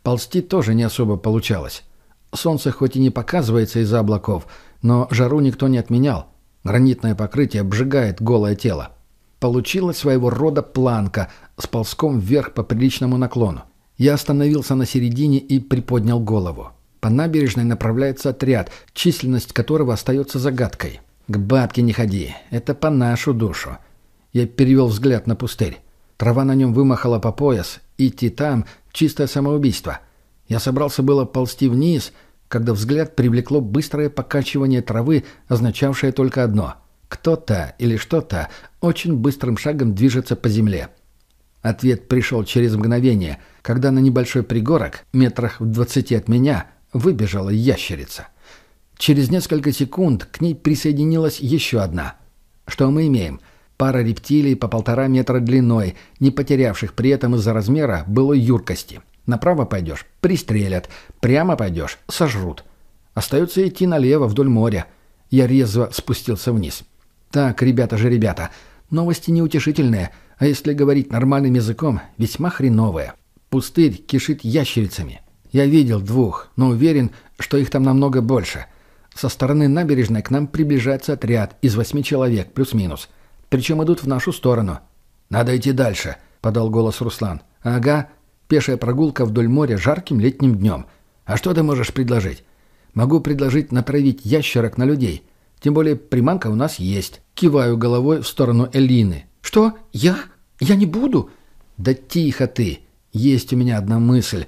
Ползти тоже не особо получалось. Солнце хоть и не показывается из-за облаков, но жару никто не отменял. Гранитное покрытие обжигает голое тело. Получилась своего рода планка с ползком вверх по приличному наклону. Я остановился на середине и приподнял голову. По набережной направляется отряд, численность которого остается загадкой. «К бабке не ходи, это по нашу душу». Я перевел взгляд на пустырь. Трава на нем вымахала по пояс. Идти там — чистое самоубийство. Я собрался было ползти вниз, когда взгляд привлекло быстрое покачивание травы, означавшее только одно — кто-то или что-то очень быстрым шагом движется по земле. Ответ пришел через мгновение, когда на небольшой пригорок, метрах в двадцати от меня, выбежала ящерица. Через несколько секунд к ней присоединилась еще одна. Что мы имеем? Пара рептилий по полтора метра длиной, не потерявших при этом из-за размера былой юркости. Направо пойдешь – пристрелят, прямо пойдешь – сожрут. Остается идти налево, вдоль моря. Я резво спустился вниз. Так, ребята же ребята, новости неутешительные, а если говорить нормальным языком, весьма хреновые. Пустырь кишит ящерицами. Я видел двух, но уверен, что их там намного больше. Со стороны набережной к нам приближается отряд из восьми человек, плюс-минус. Причем идут в нашу сторону. «Надо идти дальше», — подал голос Руслан. «Ага. Пешая прогулка вдоль моря жарким летним днем. А что ты можешь предложить?» «Могу предложить натравить ящерок на людей. Тем более приманка у нас есть. Киваю головой в сторону Элины. «Что? Я? Я не буду?» «Да тихо ты! Есть у меня одна мысль».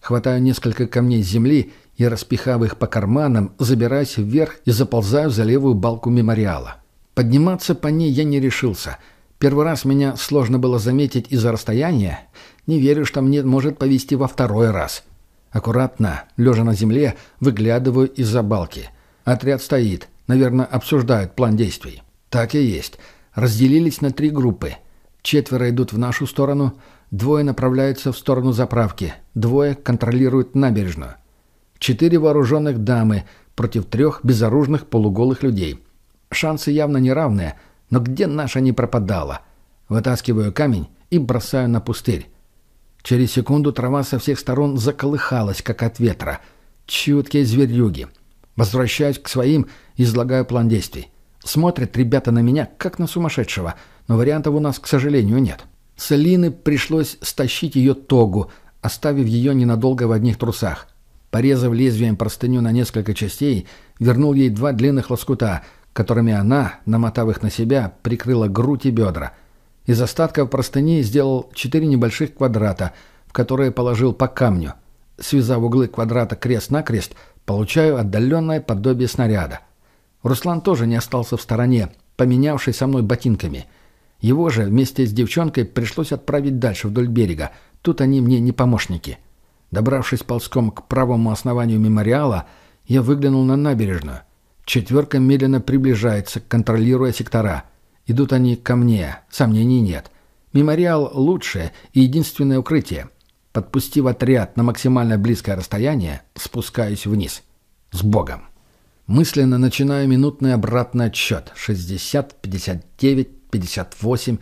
Хватаю несколько камней земли и, распихав их по карманам, забираюсь вверх и заползаю за левую балку мемориала. Подниматься по ней я не решился. Первый раз меня сложно было заметить из-за расстояния. Не верю, что мне может повести во второй раз. Аккуратно, лежа на земле, выглядываю из-за балки. Отряд стоит. Наверное, обсуждают план действий. Так и есть. Разделились на три группы. Четверо идут в нашу сторону, двое направляются в сторону заправки, двое контролируют набережную. Четыре вооруженных дамы против трех безоружных полуголых людей. Шансы явно неравные, но где наша не пропадала? Вытаскиваю камень и бросаю на пустырь. Через секунду трава со всех сторон заколыхалась, как от ветра. Чуткие зверюги. Возвращаюсь к своим, излагаю план действий. Смотрят ребята на меня, как на сумасшедшего, но вариантов у нас, к сожалению, нет. С Алины пришлось стащить ее тогу, оставив ее ненадолго в одних трусах. Порезав лезвием простыню на несколько частей, вернул ей два длинных лоскута, которыми она, намотав их на себя, прикрыла грудь и бедра. Из остатков простыни сделал четыре небольших квадрата, в которые положил по камню. Связав углы квадрата крест-накрест, получаю отдаленное подобие снаряда. Руслан тоже не остался в стороне, поменявший со мной ботинками. Его же вместе с девчонкой пришлось отправить дальше вдоль берега. Тут они мне не помощники. Добравшись ползком к правому основанию мемориала, я выглянул на набережную. Четверка медленно приближается, контролируя сектора. Идут они ко мне, сомнений нет. Мемориал — лучшее и единственное укрытие. Подпустив отряд на максимально близкое расстояние, спускаюсь вниз. С Богом! Мысленно начинаю минутный обратный отсчет. 60, 59, 58.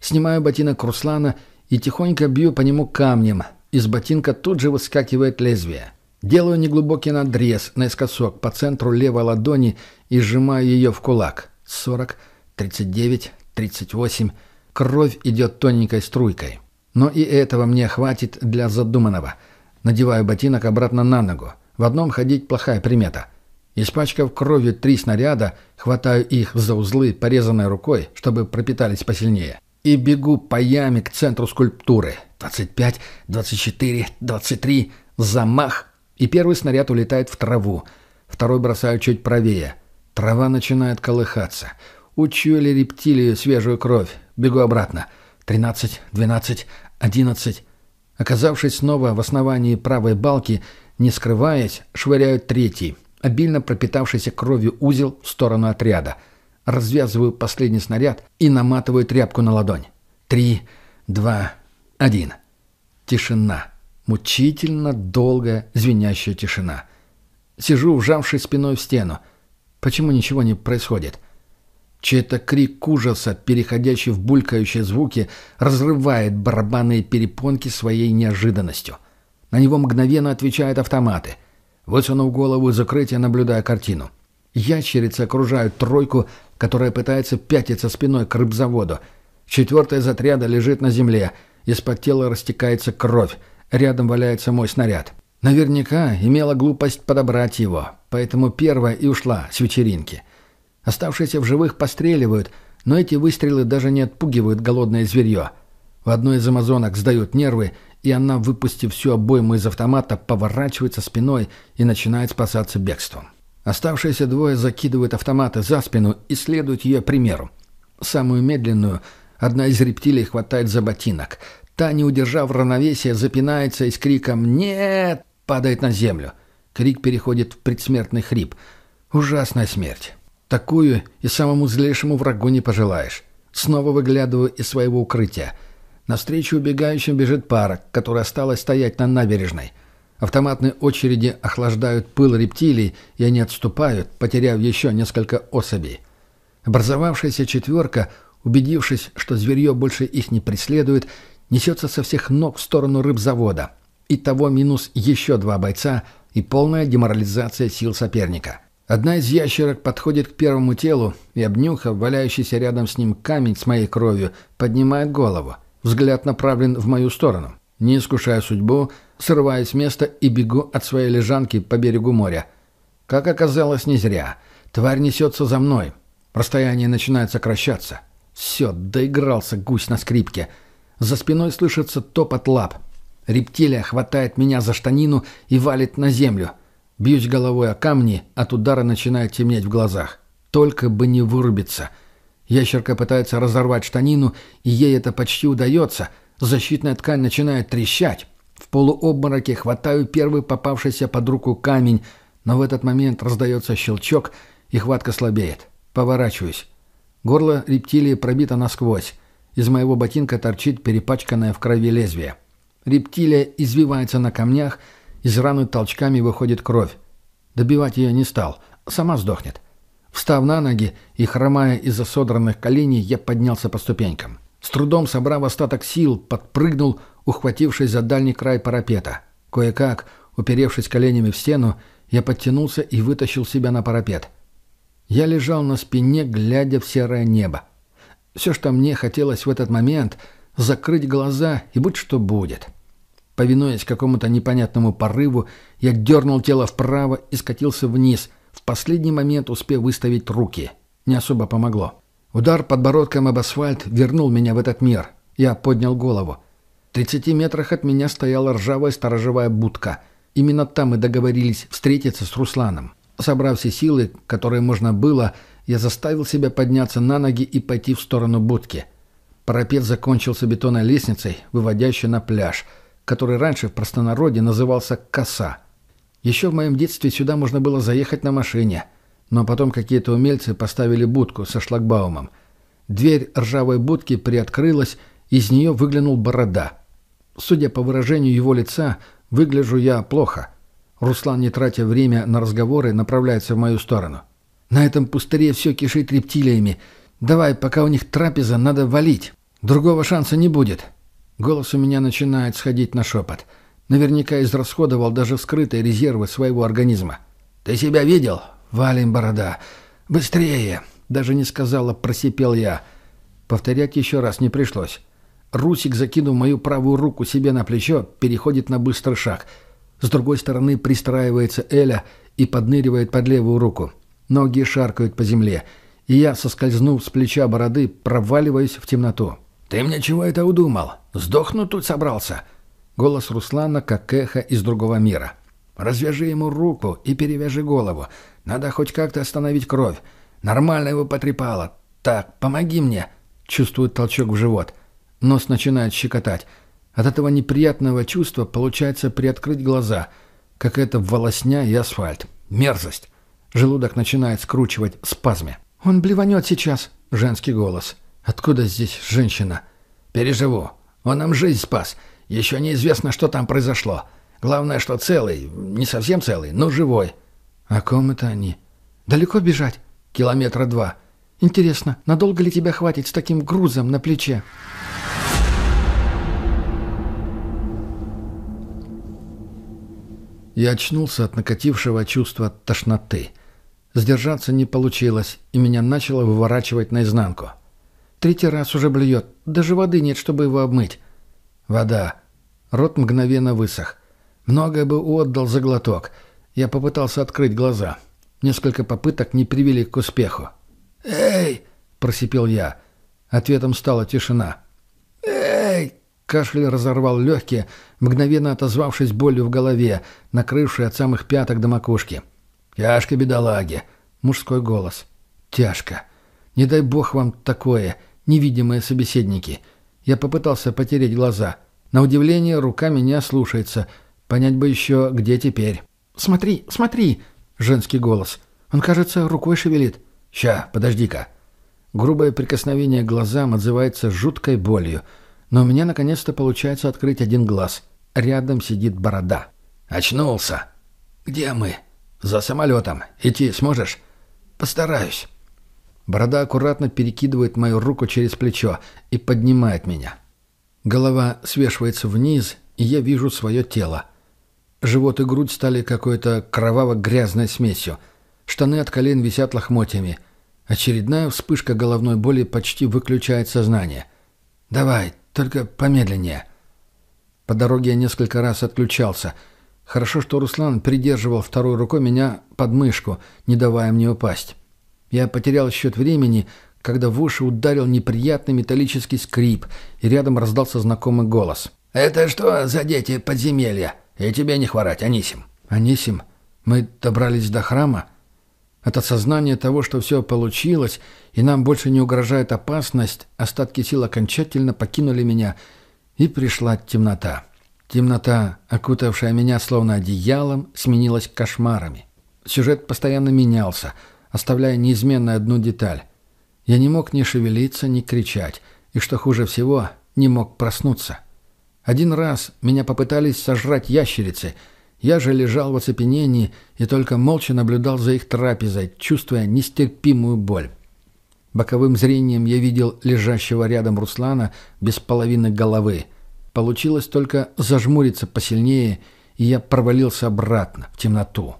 Снимаю ботинок Руслана и тихонько бью по нему камнем. Из ботинка тут же выскакивает лезвие. Делаю неглубокий надрез наискосок по центру левой ладони и сжимаю ее в кулак. 40, 39, 38. Кровь идет тоненькой струйкой. Но и этого мне хватит для задуманного. Надеваю ботинок обратно на ногу. В одном ходить плохая примета. Испачкав кровью три снаряда, хватаю их за узлы порезанной рукой, чтобы пропитались посильнее. И бегу по яме к центру скульптуры. 25, 24, 23. Замах. И первый снаряд улетает в траву. Второй бросаю чуть правее. Трава начинает колыхаться. Учуяли рептилию свежую кровь. Бегу обратно. 13, 12, 11. Оказавшись снова в основании правой балки, не скрываясь, швыряют третий, обильно пропитавшийся кровью узел в сторону отряда. Развязываю последний снаряд и наматываю тряпку на ладонь. Три, два, один. Тишина. Мучительно долгая, звенящая тишина. Сижу, вжавшись спиной в стену. Почему ничего не происходит? — Чей-то крик ужаса, переходящий в булькающие звуки, разрывает барабанные перепонки своей неожиданностью. На него мгновенно отвечают автоматы. Высунув голову из укрытия, наблюдая картину. Ящерицы окружают тройку, которая пытается пятиться спиной к рыбзаводу. Четвертая из отряда лежит на земле. Из-под тела растекается кровь. Рядом валяется мой снаряд. Наверняка имела глупость подобрать его, поэтому первая и ушла с вечеринки. Оставшиеся в живых постреливают, но эти выстрелы даже не отпугивают голодное зверье. В одной из амазонок сдают нервы, и она, выпустив всю обойму из автомата, поворачивается спиной и начинает спасаться бегством. Оставшиеся двое закидывают автоматы за спину и следуют ее примеру. Самую медленную одна из рептилий хватает за ботинок. Та, не удержав равновесия, запинается и с криком «Нет!» падает на землю. Крик переходит в предсмертный хрип. Ужасная смерть. Такую и самому злейшему врагу не пожелаешь. Снова выглядываю из своего укрытия. Навстречу убегающим бежит пара, которая осталась стоять на набережной. Автоматные очереди охлаждают пыл рептилий, и они отступают, потеряв еще несколько особей. Образовавшаяся четверка, убедившись, что зверье больше их не преследует, несется со всех ног в сторону рыбзавода. Итого минус еще два бойца и полная деморализация сил соперника. Одна из ящерок подходит к первому телу и, обнюхав валяющийся рядом с ним камень с моей кровью, поднимает голову. Взгляд направлен в мою сторону. Не искушая судьбу, срываюсь с места и бегу от своей лежанки по берегу моря. Как оказалось, не зря. Тварь несется за мной. Расстояние начинает сокращаться. Все, доигрался гусь на скрипке. За спиной слышится топот лап. Рептилия хватает меня за штанину и валит на землю. Бьюсь головой о камни, от удара начинает темнеть в глазах. Только бы не вырубиться. Ящерка пытается разорвать штанину, и ей это почти удается. Защитная ткань начинает трещать. В полуобмороке хватаю первый попавшийся под руку камень, но в этот момент раздается щелчок, и хватка слабеет. Поворачиваюсь. Горло рептилии пробито насквозь. Из моего ботинка торчит перепачканное в крови лезвие. Рептилия извивается на камнях, из раны толчками выходит кровь. Добивать ее не стал. Сама сдохнет. Встав на ноги и хромая из-за содранных коленей, я поднялся по ступенькам. С трудом собрав остаток сил, подпрыгнул, ухватившись за дальний край парапета. Кое-как, уперевшись коленями в стену, я подтянулся и вытащил себя на парапет. Я лежал на спине, глядя в серое небо. Все, что мне хотелось в этот момент — закрыть глаза и будь что будет. Повинуясь какому-то непонятному порыву, я дернул тело вправо и скатился вниз, последний момент успев выставить руки. Не особо помогло. Удар подбородком об асфальт вернул меня в этот мир. Я поднял голову. В тридцати метрах от меня стояла ржавая сторожевая будка. Именно там мы договорились встретиться с Русланом. Собрав все силы, которые можно было, я заставил себя подняться на ноги и пойти в сторону будки. Парапет закончился бетонной лестницей, выводящей на пляж – который раньше в простонародье назывался «коса». Еще в моем детстве сюда можно было заехать на машине, но потом какие-то умельцы поставили будку со шлагбаумом. Дверь ржавой будки приоткрылась, из нее выглянул борода. Судя по выражению его лица, выгляжу я плохо. Руслан, не тратя время на разговоры, направляется в мою сторону. «На этом пустыре все кишит рептилиями. Давай, пока у них трапеза, надо валить. Другого шанса не будет». Голос у меня начинает сходить на шепот. Наверняка израсходовал даже скрытые резервы своего организма. «Ты себя видел? Валим, борода! Быстрее!» Даже не сказала, просипел я. Повторять еще раз не пришлось. Русик, закинув мою правую руку себе на плечо, переходит на быстрый шаг. С другой стороны пристраивается Эля и подныривает под левую руку. Ноги шаркают по земле, и я, соскользнув с плеча бороды, проваливаюсь в темноту. «Ты мне чего это удумал? Сдохнуть тут собрался?» Голос Руслана, как эхо из другого мира. «Развяжи ему руку и перевяжи голову. Надо хоть как-то остановить кровь. Нормально его потрепало. Так, помоги мне!» Чувствует толчок в живот. Нос начинает щекотать. От этого неприятного чувства получается приоткрыть глаза. Какая-то волосня и асфальт. Мерзость. Желудок начинает скручивать в спазме. «Он блеванет сейчас», — женский голос. «Откуда здесь женщина?» «Переживу. Он нам жизнь спас. Еще неизвестно, что там произошло. Главное, что целый. Не совсем целый, но живой». «О ком это они?» «Далеко бежать?» «Километра два». «Интересно, надолго ли тебя хватит с таким грузом на плече?» Я очнулся от накатившего чувства тошноты. Сдержаться не получилось, и меня начало выворачивать наизнанку. Третий раз уже блюет. Даже воды нет, чтобы его обмыть. Вода. Рот мгновенно высох. Многое бы отдал за глоток. Я попытался открыть глаза. Несколько попыток не привели к успеху. «Эй!» – просипел я. Ответом стала тишина. «Эй!» Кашель разорвал легкие, мгновенно отозвавшись болью в голове, накрывшей от самых пяток до макушки. «Тяжко, бедолаги!» — мужской голос. «Тяжко! Не дай бог вам такое, невидимые собеседники!» Я попытался потереть глаза. На удивление, руками не ослушается. Понять бы еще, где теперь. «Смотри, смотри!» — женский голос. «Он, кажется, рукой шевелит». «Ща, подожди-ка». Грубое прикосновение к глазам отзывается жуткой болью — но у меня наконец-то получается открыть один глаз. Рядом сидит борода. «Очнулся!» «Где мы?» «За самолетом. Идти сможешь?» «Постараюсь». Борода аккуратно перекидывает мою руку через плечо и поднимает меня. Голова свешивается вниз, и я вижу свое тело. Живот и грудь стали какой-то кроваво-грязной смесью. Штаны от колен висят лохмотьями. Очередная вспышка головной боли почти выключает сознание. «Давай, только помедленнее». По дороге я несколько раз отключался. Хорошо, что Руслан придерживал второй рукой меня под мышку, не давая мне упасть. Я потерял счет времени, когда в уши ударил неприятный металлический скрип, и рядом раздался знакомый голос. «Это что за дети подземелья? И тебе не хворать, Анисим». «Анисим? Мы добрались до храма?» От осознания того, что все получилось, и нам больше не угрожает опасность, остатки сил окончательно покинули меня, и пришла темнота. Темнота, окутавшая меня словно одеялом, сменилась кошмарами. Сюжет постоянно менялся, оставляя неизменно одну деталь. Я не мог ни шевелиться, ни кричать, и, что хуже всего, не мог проснуться. Один раз меня попытались сожрать ящерицы — я же лежал в оцепенении и только молча наблюдал за их трапезой, чувствуя нестерпимую боль. Боковым зрением я видел лежащего рядом Руслана без половины головы. Получилось только зажмуриться посильнее, и я провалился обратно, в темноту.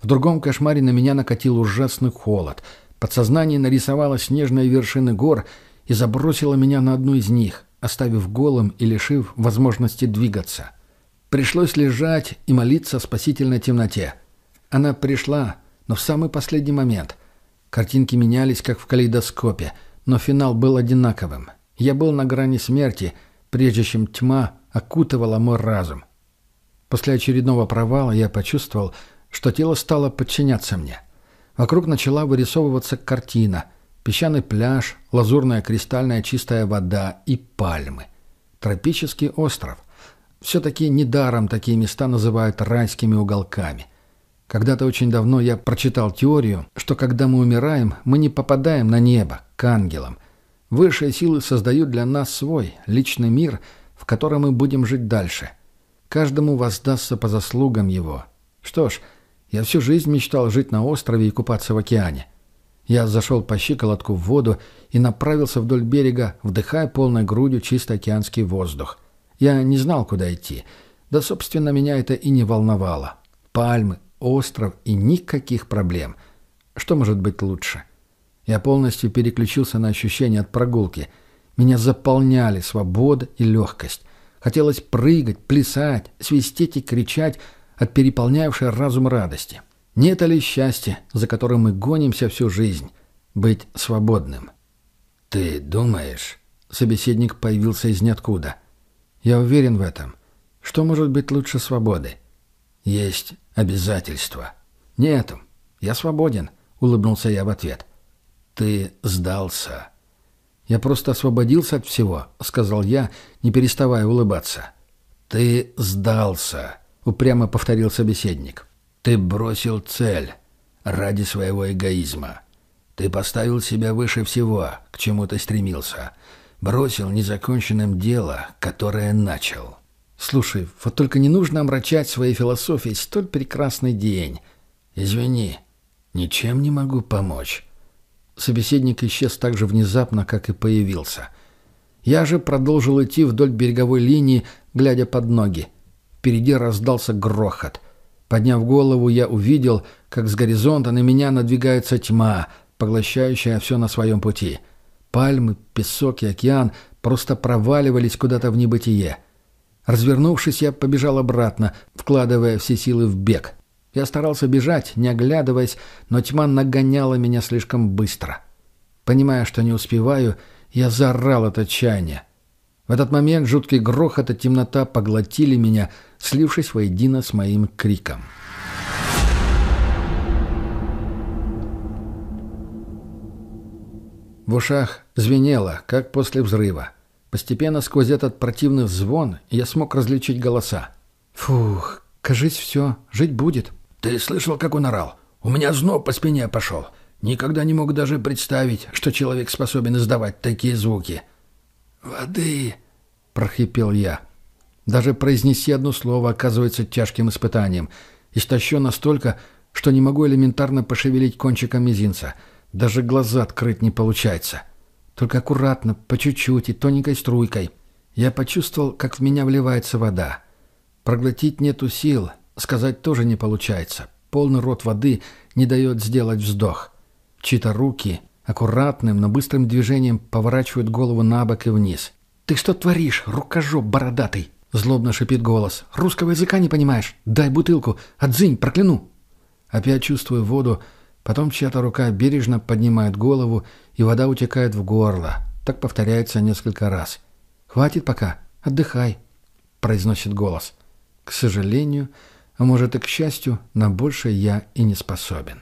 В другом кошмаре на меня накатил ужасный холод. Подсознание нарисовало снежные вершины гор и забросило меня на одну из них, оставив голым и лишив возможности двигаться. Пришлось лежать и молиться о спасительной темноте. Она пришла, но в самый последний момент. Картинки менялись, как в калейдоскопе, но финал был одинаковым. Я был на грани смерти, прежде чем тьма окутывала мой разум. После очередного провала я почувствовал, что тело стало подчиняться мне. Вокруг начала вырисовываться картина. Песчаный пляж, лазурная кристальная чистая вода и пальмы. Тропический остров. Все-таки недаром такие места называют райскими уголками. Когда-то очень давно я прочитал теорию, что когда мы умираем, мы не попадаем на небо, к ангелам. Высшие силы создают для нас свой, личный мир, в котором мы будем жить дальше. Каждому воздастся по заслугам его. Что ж, я всю жизнь мечтал жить на острове и купаться в океане. Я зашел по щиколотку в воду и направился вдоль берега, вдыхая полной грудью чистый океанский воздух – я не знал, куда идти. Да, собственно, меня это и не волновало. Пальмы, остров и никаких проблем. Что может быть лучше? Я полностью переключился на ощущения от прогулки. Меня заполняли свобода и легкость. Хотелось прыгать, плясать, свистеть и кричать, от переполнявшей разум радости. Не это ли счастье, за которым мы гонимся всю жизнь? Быть свободным. «Ты думаешь?» Собеседник появился из ниоткуда. «Я уверен в этом. Что может быть лучше свободы?» «Есть обязательства». «Нету. Я свободен», — улыбнулся я в ответ. «Ты сдался». «Я просто освободился от всего», — сказал я, не переставая улыбаться. «Ты сдался», — упрямо повторил собеседник. «Ты бросил цель ради своего эгоизма. Ты поставил себя выше всего, к чему ты стремился. Бросил незаконченным дело, которое начал». «Слушай, вот только не нужно омрачать своей философией столь прекрасный день. Извини, ничем не могу помочь». Собеседник исчез так же внезапно, как и появился. Я же продолжил идти вдоль береговой линии, глядя под ноги. Впереди раздался грохот. Подняв голову, я увидел, как с горизонта на меня надвигается тьма, поглощающая все на своем пути. Пальмы, песок и океан просто проваливались куда-то в небытие. Развернувшись, я побежал обратно, вкладывая все силы в бег. Я старался бежать, не оглядываясь, но тьма нагоняла меня слишком быстро. Понимая, что не успеваю, я заорал от отчаяния. В этот момент жуткий грохот и темнота поглотили меня, слившись воедино с моим криком. В ушах звенело, как после взрыва. Постепенно сквозь этот противный звон я смог различить голоса. «Фух, кажись, все, жить будет». «Ты слышал, как он орал? У меня зноб по спине пошел. Никогда не мог даже представить, что человек способен издавать такие звуки». «Воды!» — прохрипел я. Даже произнести одно слово оказывается тяжким испытанием. Истощен настолько, что не могу элементарно пошевелить кончиком мизинца. Даже глаза открыть не получается. Только аккуратно, по чуть-чуть и тоненькой струйкой. Я почувствовал, как в меня вливается вода. Проглотить нету сил, Сказать тоже не получается. Полный рот воды не дает сделать вздох. Чьи-то руки аккуратным, но быстрым движением поворачивают голову на бок и вниз. «Ты что творишь, рукожоп бородатый?» Злобно шипит голос. «Русского языка не понимаешь? Дай бутылку. Отзынь, прокляну!» Опять чувствую воду, потом чья-то рука бережно поднимает голову, и вода утекает в горло. Так повторяется несколько раз. «Хватит пока. Отдыхай», — произносит голос. К сожалению, а может и к счастью, на большее я и не способен.